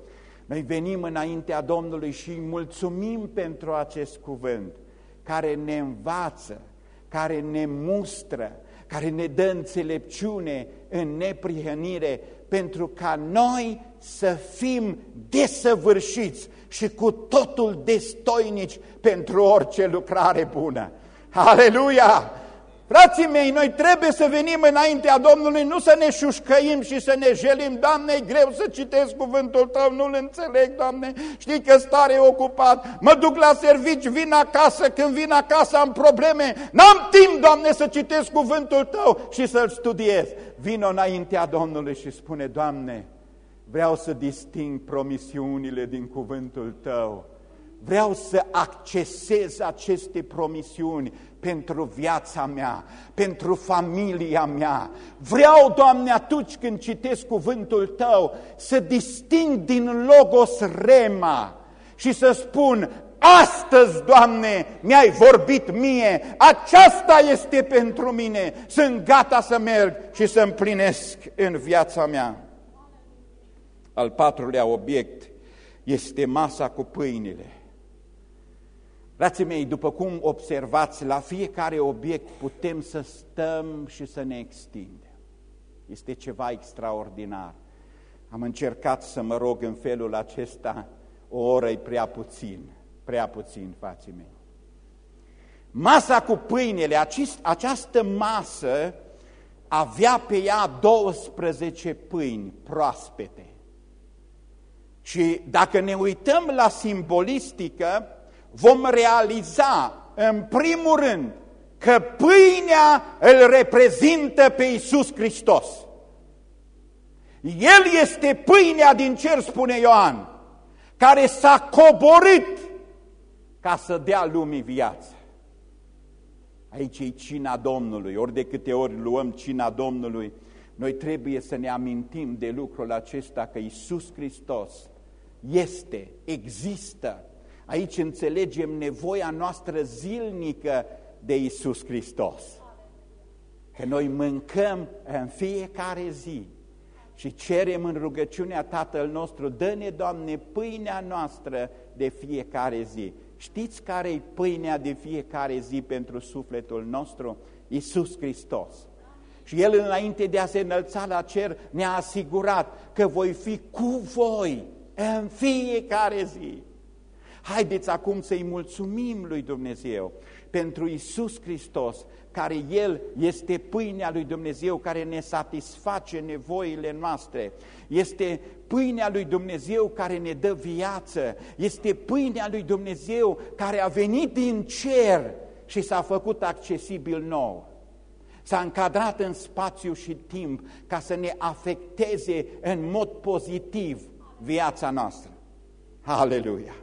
Noi venim înaintea Domnului și îi mulțumim pentru acest cuvânt care ne învață, care ne mustră, care ne dă înțelepciune în neprihănire pentru ca noi să fim desăvârșiți și cu totul destoinici pentru orice lucrare bună. Aleluia! Frații mei, noi trebuie să venim înaintea Domnului, nu să ne șușcăim și să ne jelim. Doamne, e greu să citesc cuvântul Tău, nu-l înțeleg, Doamne, știi că stare ocupat, mă duc la servici, vin acasă, când vin acasă am probleme, n-am timp, Doamne, să citesc cuvântul Tău și să-l studiez. Vino înaintea Domnului și spune, Doamne, vreau să disting promisiunile din cuvântul Tău, vreau să accesez aceste promisiuni, pentru viața mea, pentru familia mea. Vreau, Doamne, atunci când citesc cuvântul Tău, să disting din logos rema și să spun, astăzi, Doamne, mi-ai vorbit mie, aceasta este pentru mine, sunt gata să merg și să împlinesc în viața mea. Al patrulea obiect este masa cu pâinile. Frații mei, după cum observați, la fiecare obiect putem să stăm și să ne extindem. Este ceva extraordinar. Am încercat să mă rog în felul acesta, o oră e prea puțin, prea puțin, frații mei. Masa cu pâinele, această masă avea pe ea 12 pâini proaspete. Și dacă ne uităm la simbolistică, vom realiza în primul rând că pâinea îl reprezintă pe Iisus Hristos. El este pâinea din cer, spune Ioan, care s-a coborât ca să dea lumii viață. Aici e cina Domnului, ori de câte ori luăm cina Domnului, noi trebuie să ne amintim de lucrul acesta că Iisus Hristos este, există Aici înțelegem nevoia noastră zilnică de Isus Hristos. Că noi mâncăm în fiecare zi și cerem în rugăciunea Tatăl nostru, dă-ne, Doamne, pâinea noastră de fiecare zi. Știți care e pâinea de fiecare zi pentru sufletul nostru? Isus Hristos. Și El, înainte de a se înălța la cer, ne-a asigurat că voi fi cu voi în fiecare zi. Haideți acum să-i mulțumim lui Dumnezeu pentru Isus Hristos, care El este pâinea lui Dumnezeu care ne satisface nevoile noastre. Este pâinea lui Dumnezeu care ne dă viață. Este pâinea lui Dumnezeu care a venit din cer și s-a făcut accesibil nou. S-a încadrat în spațiu și timp ca să ne afecteze în mod pozitiv viața noastră. Aleluia!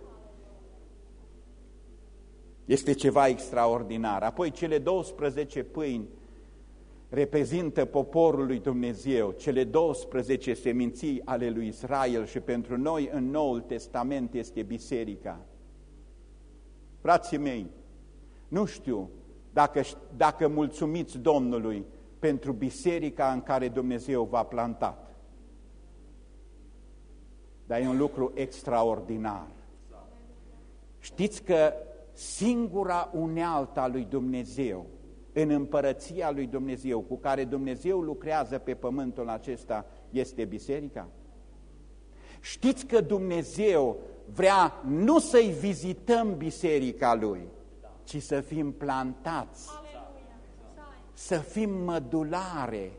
Este ceva extraordinar. Apoi cele 12 pâini reprezintă poporul lui Dumnezeu, cele 12 seminții ale lui Israel și pentru noi în Noul Testament este biserica. Frații mei, nu știu dacă, dacă mulțumiți Domnului pentru biserica în care Dumnezeu v-a plantat. Dar e un lucru extraordinar. Știți că singura unealtă a lui Dumnezeu în împărăția lui Dumnezeu, cu care Dumnezeu lucrează pe pământul acesta, este biserica? Știți că Dumnezeu vrea nu să-i vizităm biserica lui, ci să fim plantați, să fim mădulare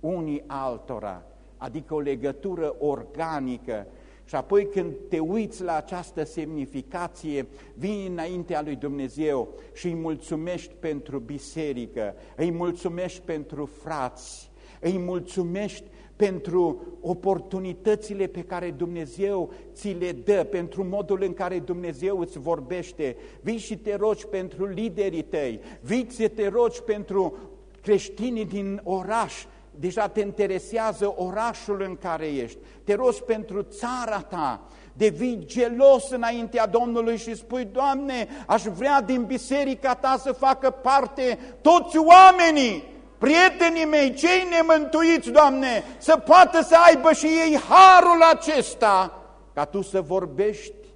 unii altora, adică o legătură organică și apoi când te uiți la această semnificație, vii înaintea lui Dumnezeu și îi mulțumești pentru biserică, îi mulțumești pentru frați, îi mulțumești pentru oportunitățile pe care Dumnezeu ți le dă, pentru modul în care Dumnezeu îți vorbește. Vii și te rogi pentru liderii tăi, vii și te rogi pentru creștinii din oraș, deja te interesează orașul în care ești, te rogi pentru țara ta, devii gelos înaintea Domnului și spui, Doamne, aș vrea din biserica ta să facă parte toți oamenii, prietenii mei, cei nemântuiți, Doamne, să poată să aibă și ei harul acesta, ca Tu să vorbești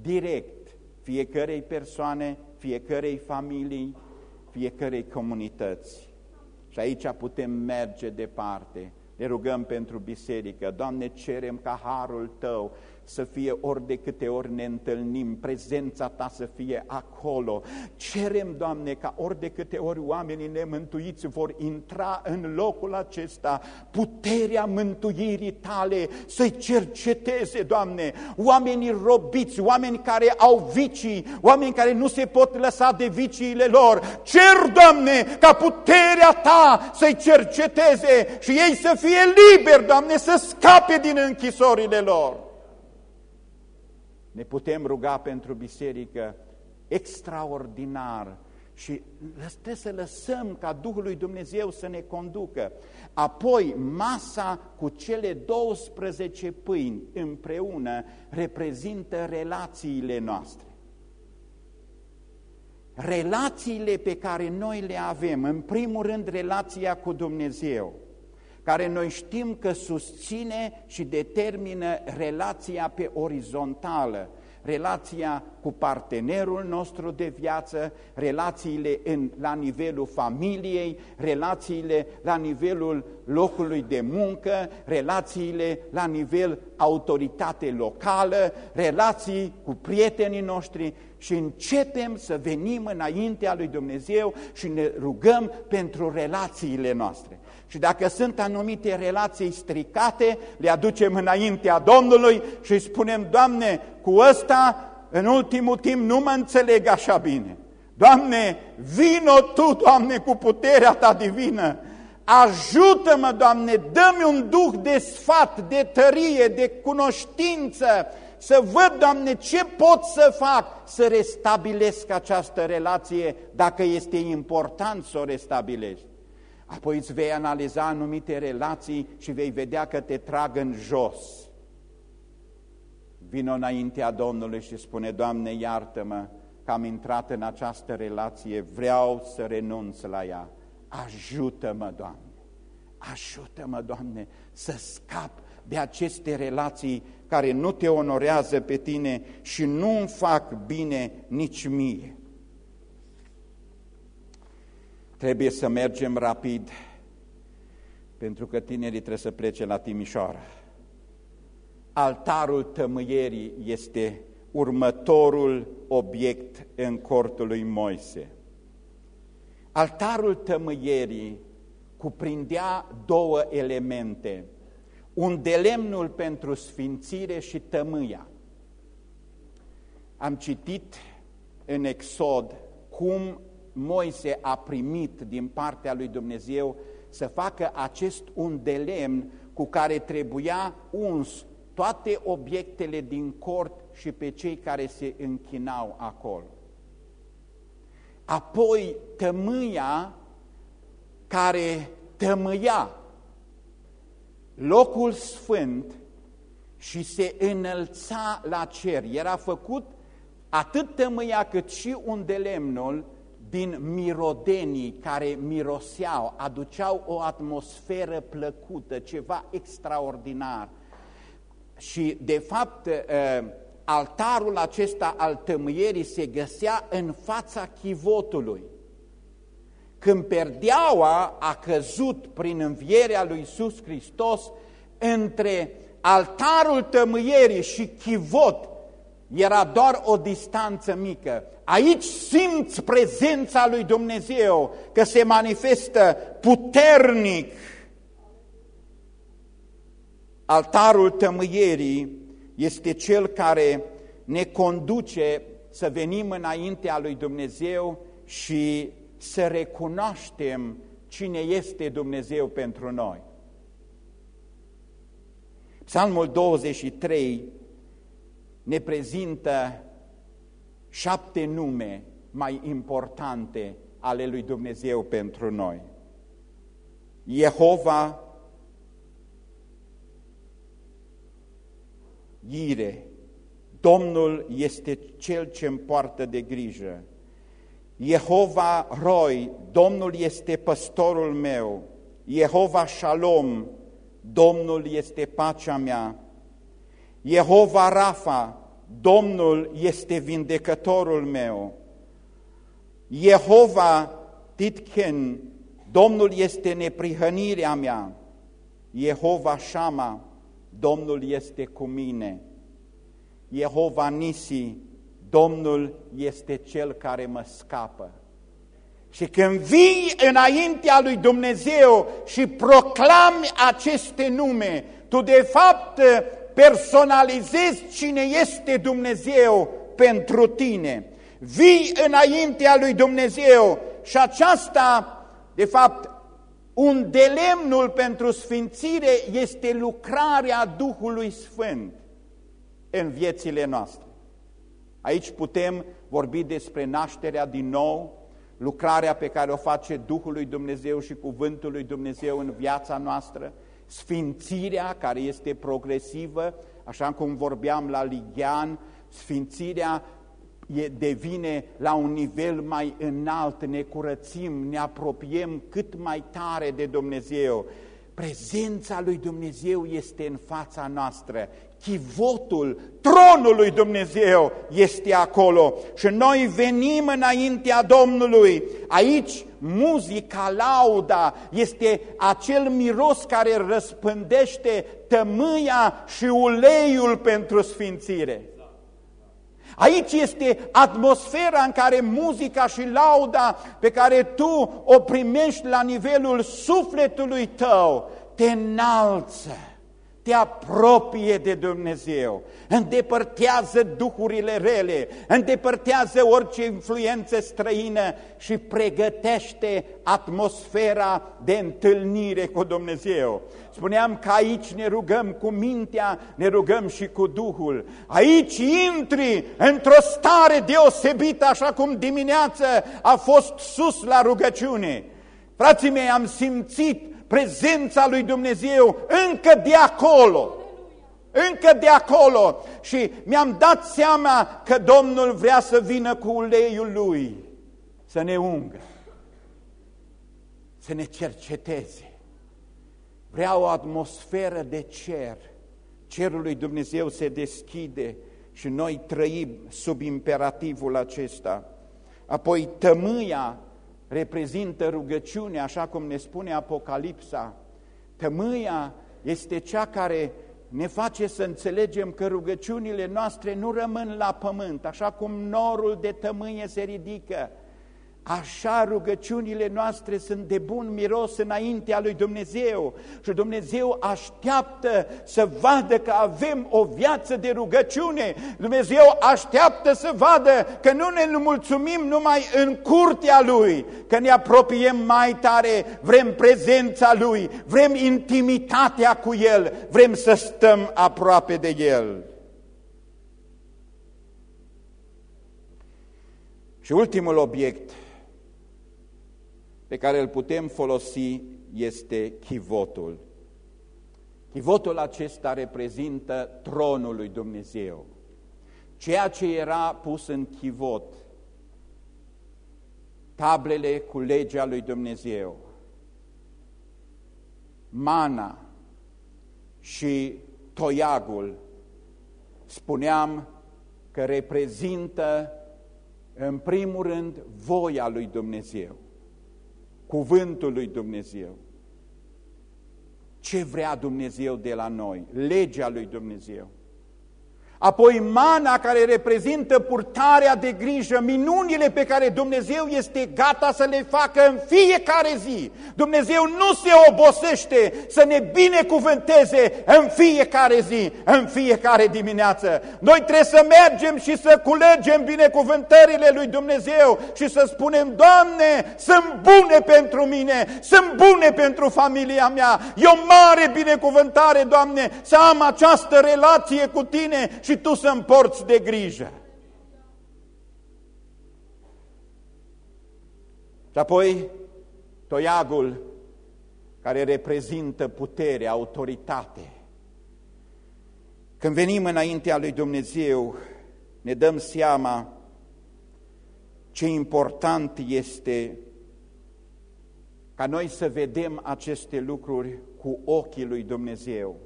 direct fiecărei persoane, fiecărei familii, fiecărei comunități. Și aici putem merge departe. Ne rugăm pentru biserică. Doamne, cerem ca harul Tău să fie ori de câte ori ne întâlnim, prezența Ta să fie acolo. Cerem, Doamne, ca ori de câte ori oamenii nemântuiți vor intra în locul acesta, puterea mântuirii Tale să-i cerceteze, Doamne, oamenii robiți, oameni care au vicii, oameni care nu se pot lăsa de viciile lor. Cer, Doamne, ca puterea Ta să-i cerceteze și ei să fie liberi, Doamne, să scape din închisorile lor. Ne putem ruga pentru biserică extraordinar și trebuie să lăsăm ca Duhul lui Dumnezeu să ne conducă. Apoi, masa cu cele 12 pâini împreună reprezintă relațiile noastre. Relațiile pe care noi le avem, în primul rând relația cu Dumnezeu, care noi știm că susține și determină relația pe orizontală, relația cu partenerul nostru de viață, relațiile în, la nivelul familiei, relațiile la nivelul locului de muncă, relațiile la nivel autoritate locală, relații cu prietenii noștri și începem să venim înaintea lui Dumnezeu și ne rugăm pentru relațiile noastre. Și dacă sunt anumite relații stricate, le aducem înaintea Domnului și spunem, Doamne, cu ăsta în ultimul timp nu mă înțeleg așa bine. Doamne, vino Tu, Doamne, cu puterea Ta divină. Ajută-mă, Doamne, dă-mi un duh de sfat, de tărie, de cunoștință, să văd, Doamne, ce pot să fac să restabilesc această relație, dacă este important să o restabilești. Apoi îți vei analiza anumite relații și vei vedea că te trag în jos. Vino înaintea Domnului și spune, Doamne, iartă-mă că am intrat în această relație, vreau să renunț la ea. Ajută-mă, Doamne, ajută-mă, Doamne, să scap de aceste relații care nu te onorează pe tine și nu îmi fac bine nici mie. Trebuie să mergem rapid, pentru că tinerii trebuie să plece la Timișoara. Altarul tămâierii este următorul obiect în cortul lui Moise. Altarul tămâierii cuprindea două elemente, un delemnul pentru sfințire și tămâia. Am citit în Exod cum Moise a primit din partea lui Dumnezeu să facă acest un de lemn cu care trebuia uns toate obiectele din cort și pe cei care se închinau acolo. Apoi tămâia care tămâia locul sfânt și se înălța la cer. Era făcut atât tămâia cât și un de lemnul din mirodenii care miroseau, aduceau o atmosferă plăcută, ceva extraordinar. Și, de fapt, ă, altarul acesta al tămâierii se găsea în fața chivotului. Când perdeaua a căzut prin învierea lui Iisus Hristos între altarul tămâierii și chivot, era doar o distanță mică. Aici simți prezența lui Dumnezeu, că se manifestă puternic. Altarul tămâierii este cel care ne conduce să venim înaintea lui Dumnezeu și să recunoaștem cine este Dumnezeu pentru noi. Psalmul 23 ne prezintă șapte nume mai importante ale lui Dumnezeu pentru noi. Jehova, Ire, Domnul este Cel ce îmi poartă de grijă. Jehova Roi, Domnul este păstorul meu. Jehova Shalom, Domnul este pacea mea. Jehova Rafa, Domnul este vindecătorul meu. Jehova Titken, Domnul este neprihănirea mea. Jehova Shama, Domnul este cu mine. Jehova Nisi, Domnul este Cel care mă scapă. Și când vii înaintea lui Dumnezeu și proclami aceste nume, tu de fapt personalizezi cine este Dumnezeu pentru tine. Vii înaintea lui Dumnezeu și aceasta, de fapt, un delemnul pentru sfințire este lucrarea Duhului Sfânt în viețile noastre. Aici putem vorbi despre nașterea din nou, lucrarea pe care o face Duhul lui Dumnezeu și Cuvântul lui Dumnezeu în viața noastră, sfințirea care este progresivă, așa cum vorbeam la Ligian, sfințirea devine la un nivel mai înalt, ne curățim, ne apropiem cât mai tare de Dumnezeu. Prezența lui Dumnezeu este în fața noastră, chivotul, tronul lui Dumnezeu este acolo și noi venim înaintea Domnului. Aici muzica, lauda, este acel miros care răspândește tămâia și uleiul pentru sfințire. Aici este atmosfera în care muzica și lauda pe care tu o primești la nivelul sufletului tău te înalță te apropie de Dumnezeu, îndepărtează duhurile rele, îndepărtează orice influență străină și pregătește atmosfera de întâlnire cu Dumnezeu. Spuneam că aici ne rugăm cu mintea, ne rugăm și cu Duhul. Aici intri într-o stare deosebită, așa cum dimineață a fost sus la rugăciune. Frații mei, am simțit prezența lui Dumnezeu încă de acolo. Încă de acolo. Și mi-am dat seama că Domnul vrea să vină cu uleiul lui, să ne ungă, să ne cerceteze. Vrea o atmosferă de cer. Cerul lui Dumnezeu se deschide și noi trăim sub imperativul acesta. Apoi tămâia reprezintă rugăciunea, așa cum ne spune Apocalipsa. Tămâia este cea care ne face să înțelegem că rugăciunile noastre nu rămân la pământ, așa cum norul de tămâie se ridică. Așa rugăciunile noastre sunt de bun miros înaintea lui Dumnezeu și Dumnezeu așteaptă să vadă că avem o viață de rugăciune. Dumnezeu așteaptă să vadă că nu ne mulțumim numai în curtea Lui, că ne apropiem mai tare, vrem prezența Lui, vrem intimitatea cu El, vrem să stăm aproape de El. Și ultimul obiect pe care îl putem folosi este chivotul. Chivotul acesta reprezintă tronul lui Dumnezeu. Ceea ce era pus în chivot, tablele cu legea lui Dumnezeu, mana și toiagul, spuneam că reprezintă în primul rând voia lui Dumnezeu cuvântul lui Dumnezeu. Ce vrea Dumnezeu de la noi? Legea lui Dumnezeu. Apoi mana care reprezintă purtarea de grijă, minunile pe care Dumnezeu este gata să le facă în fiecare zi. Dumnezeu nu se obosește să ne binecuvânteze în fiecare zi, în fiecare dimineață. Noi trebuie să mergem și să culegem binecuvântările lui Dumnezeu și să spunem, Doamne, sunt bune pentru mine, sunt bune pentru familia mea, e o mare binecuvântare, Doamne, să am această relație cu Tine și și tu să-mi porți de grijă. Și apoi toiagul care reprezintă putere, autoritate. Când venim înaintea lui Dumnezeu, ne dăm seama ce important este ca noi să vedem aceste lucruri cu ochii lui Dumnezeu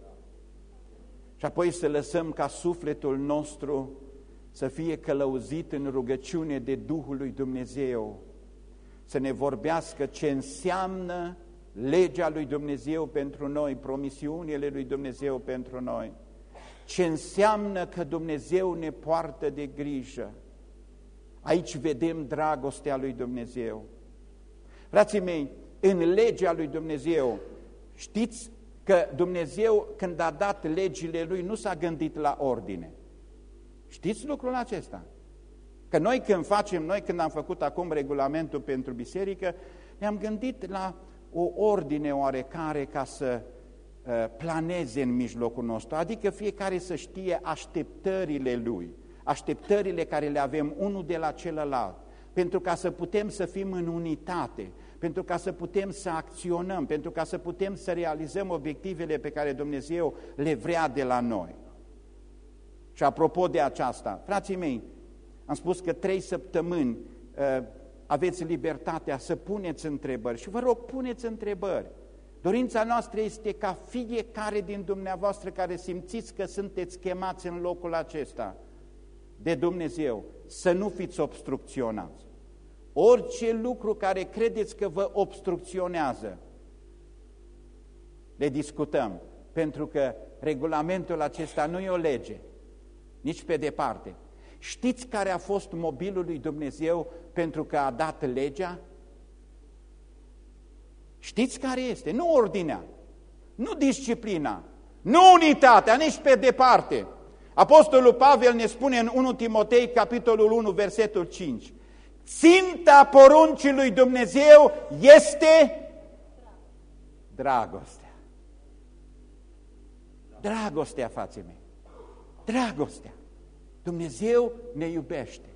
și apoi să lăsăm ca sufletul nostru să fie călăuzit în rugăciune de Duhul lui Dumnezeu, să ne vorbească ce înseamnă legea lui Dumnezeu pentru noi, promisiunile lui Dumnezeu pentru noi, ce înseamnă că Dumnezeu ne poartă de grijă. Aici vedem dragostea lui Dumnezeu. Frații mei, în legea lui Dumnezeu, știți că Dumnezeu, când a dat legile Lui, nu s-a gândit la ordine. Știți lucrul acesta? Că noi când facem, noi când am făcut acum regulamentul pentru biserică, ne-am gândit la o ordine oarecare ca să uh, planeze în mijlocul nostru, adică fiecare să știe așteptările lui, așteptările care le avem unul de la celălalt, pentru ca să putem să fim în unitate, pentru ca să putem să acționăm, pentru ca să putem să realizăm obiectivele pe care Dumnezeu le vrea de la noi. Și apropo de aceasta, frații mei, am spus că trei săptămâni uh, aveți libertatea să puneți întrebări și vă rog, puneți întrebări. Dorința noastră este ca fiecare din dumneavoastră care simțiți că sunteți chemați în locul acesta de Dumnezeu, să nu fiți obstrucționați. Orice lucru care credeți că vă obstrucționează, le discutăm, pentru că regulamentul acesta nu e o lege, nici pe departe. Știți care a fost mobilul lui Dumnezeu pentru că a dat legea? Știți care este? Nu ordinea, nu disciplina, nu unitatea, nici pe departe. Apostolul Pavel ne spune în 1 Timotei, capitolul 1, versetul 5, Ținta poruncii lui Dumnezeu este dragostea. Dragostea, fații mei. Dragostea. Dumnezeu ne iubește.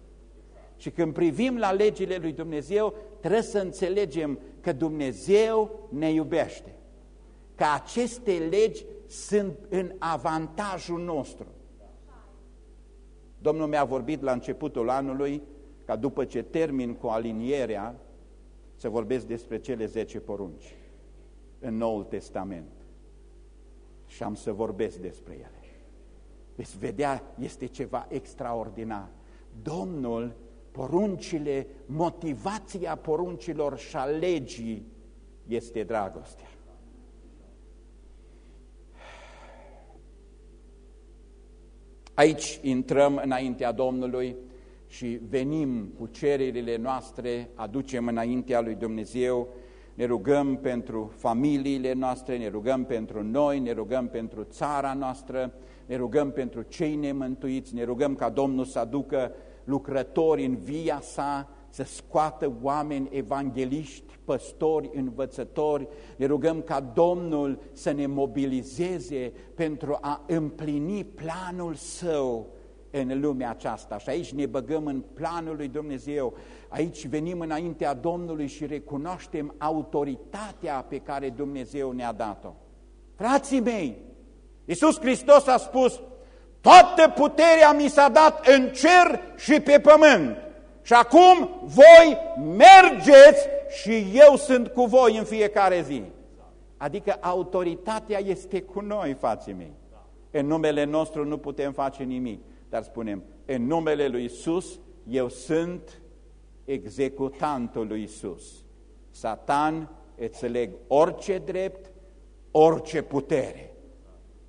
Și când privim la legile lui Dumnezeu, trebuie să înțelegem că Dumnezeu ne iubește. Că aceste legi sunt în avantajul nostru. Domnul mi-a vorbit la începutul anului ca după ce termin cu alinierea să vorbesc despre cele 10 porunci în Noul Testament și am să vorbesc despre ele. Veți vedea, este ceva extraordinar. Domnul, poruncile, motivația poruncilor și a legii este dragostea. Aici intrăm înaintea Domnului și venim cu cererile noastre, aducem înaintea lui Dumnezeu, ne rugăm pentru familiile noastre, ne rugăm pentru noi, ne rugăm pentru țara noastră, ne rugăm pentru cei nemântuiți, ne rugăm ca Domnul să aducă lucrători în via sa, să scoată oameni evangeliști, păstori, învățători. Ne rugăm ca Domnul să ne mobilizeze pentru a împlini planul Său în lumea aceasta. Și aici ne băgăm în planul lui Dumnezeu. Aici venim înaintea Domnului și recunoaștem autoritatea pe care Dumnezeu ne-a dat-o. Frații mei, Iisus Hristos a spus, toată puterea mi s-a dat în cer și pe pământ. Și acum voi mergeți și eu sunt cu voi în fiecare zi. Adică autoritatea este cu noi, fații mei. În numele nostru nu putem face nimic, dar spunem, în numele lui Isus, eu sunt executantul lui Isus. Satan îți leg orice drept, orice putere.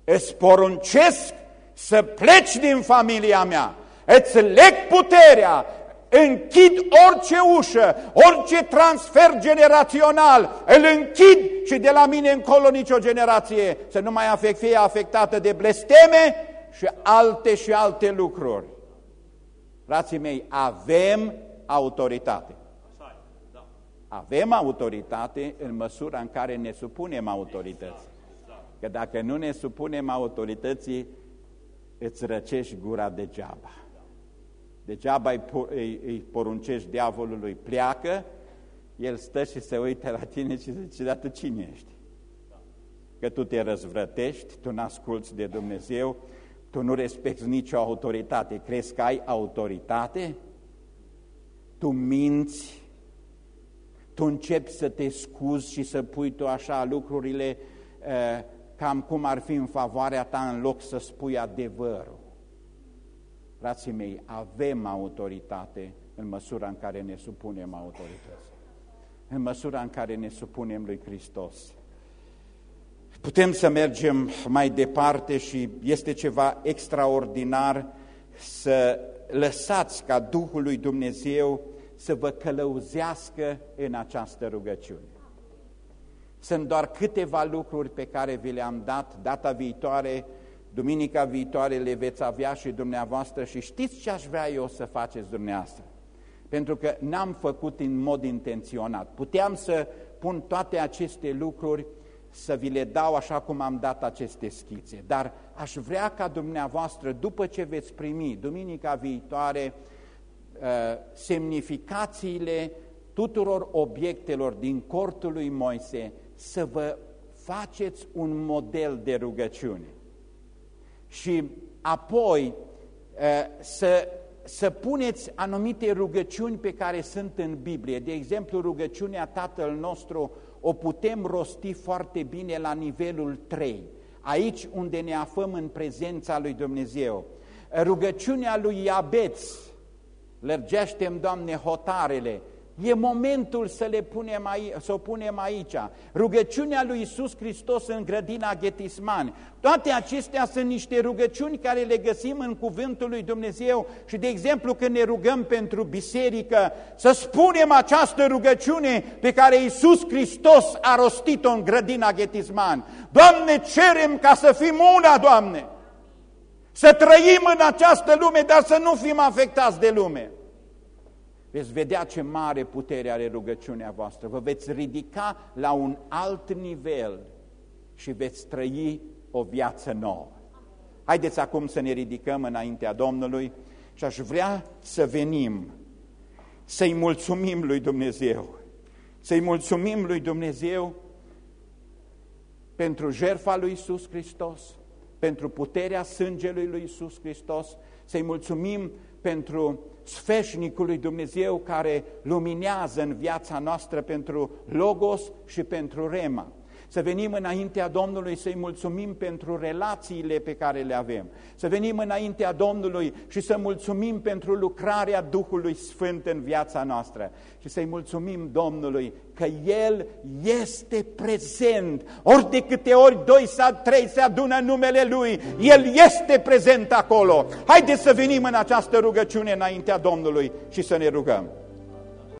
Îți poruncesc să pleci din familia mea, îți leg puterea, închid orice ușă, orice transfer generațional, îl închid și de la mine încolo nicio generație să nu mai fie afectată de blesteme și alte și alte lucruri. Frații mei, avem autoritate. Avem autoritate în măsura în care ne supunem autorității. Că dacă nu ne supunem autorității, îți răcești gura degeaba. Degeaba îi, îi, îi poruncești diavolului, pleacă, el stă și se uită la tine și zice, dar tu cine ești? Că tu te răzvrătești, tu n-asculți de Dumnezeu, tu nu respecti nicio autoritate. Crezi că ai autoritate? Tu minți, tu începi să te scuzi și să pui tu așa lucrurile uh, cam cum ar fi în favoarea ta în loc să spui adevărul. Frații mei, avem autoritate în măsura în care ne supunem autorității, în măsura în care ne supunem lui Hristos. Putem să mergem mai departe și este ceva extraordinar să lăsați ca Duhul lui Dumnezeu să vă călăuzească în această rugăciune. Sunt doar câteva lucruri pe care vi le-am dat data viitoare, duminica viitoare le veți avea și dumneavoastră și știți ce aș vrea eu să faceți dumneavoastră. Pentru că n-am făcut în mod intenționat. Puteam să pun toate aceste lucruri să vi le dau așa cum am dat aceste schițe. Dar aș vrea ca dumneavoastră, după ce veți primi duminica viitoare, uh, semnificațiile tuturor obiectelor din cortul lui Moise, să vă faceți un model de rugăciune. Și apoi să, să puneți anumite rugăciuni pe care sunt în Biblie. De exemplu, rugăciunea Tatăl nostru o putem rosti foarte bine la nivelul 3, aici unde ne aflăm în prezența lui Dumnezeu. Rugăciunea lui Iabeț, lărgește-mi, Doamne, hotarele, E momentul să, le punem aici, să o punem aici. Rugăciunea lui Isus Hristos în grădina Ghetisman. Toate acestea sunt niște rugăciuni care le găsim în cuvântul lui Dumnezeu și, de exemplu, când ne rugăm pentru biserică, să spunem această rugăciune pe care Isus Hristos a rostit-o în grădina Ghetisman. Doamne, cerem ca să fim una, Doamne! Să trăim în această lume, dar să nu fim afectați de lume veți vedea ce mare putere are rugăciunea voastră. Vă veți ridica la un alt nivel și veți trăi o viață nouă. Haideți acum să ne ridicăm înaintea Domnului și aș vrea să venim, să-i mulțumim lui Dumnezeu, să-i mulțumim lui Dumnezeu pentru jertfa lui Iisus Hristos, pentru puterea sângelui lui Iisus Hristos, să-i mulțumim pentru sfeșnicul lui Dumnezeu care luminează în viața noastră pentru Logos și pentru Rema. Să venim înaintea Domnului să-i mulțumim pentru relațiile pe care le avem, să venim înaintea Domnului și să mulțumim pentru lucrarea Duhului Sfânt în viața noastră și să-i mulțumim Domnului că El este prezent. Ori de câte ori doi sau trei se adună numele Lui, El este prezent acolo. Haideți să venim în această rugăciune înaintea Domnului și să ne rugăm.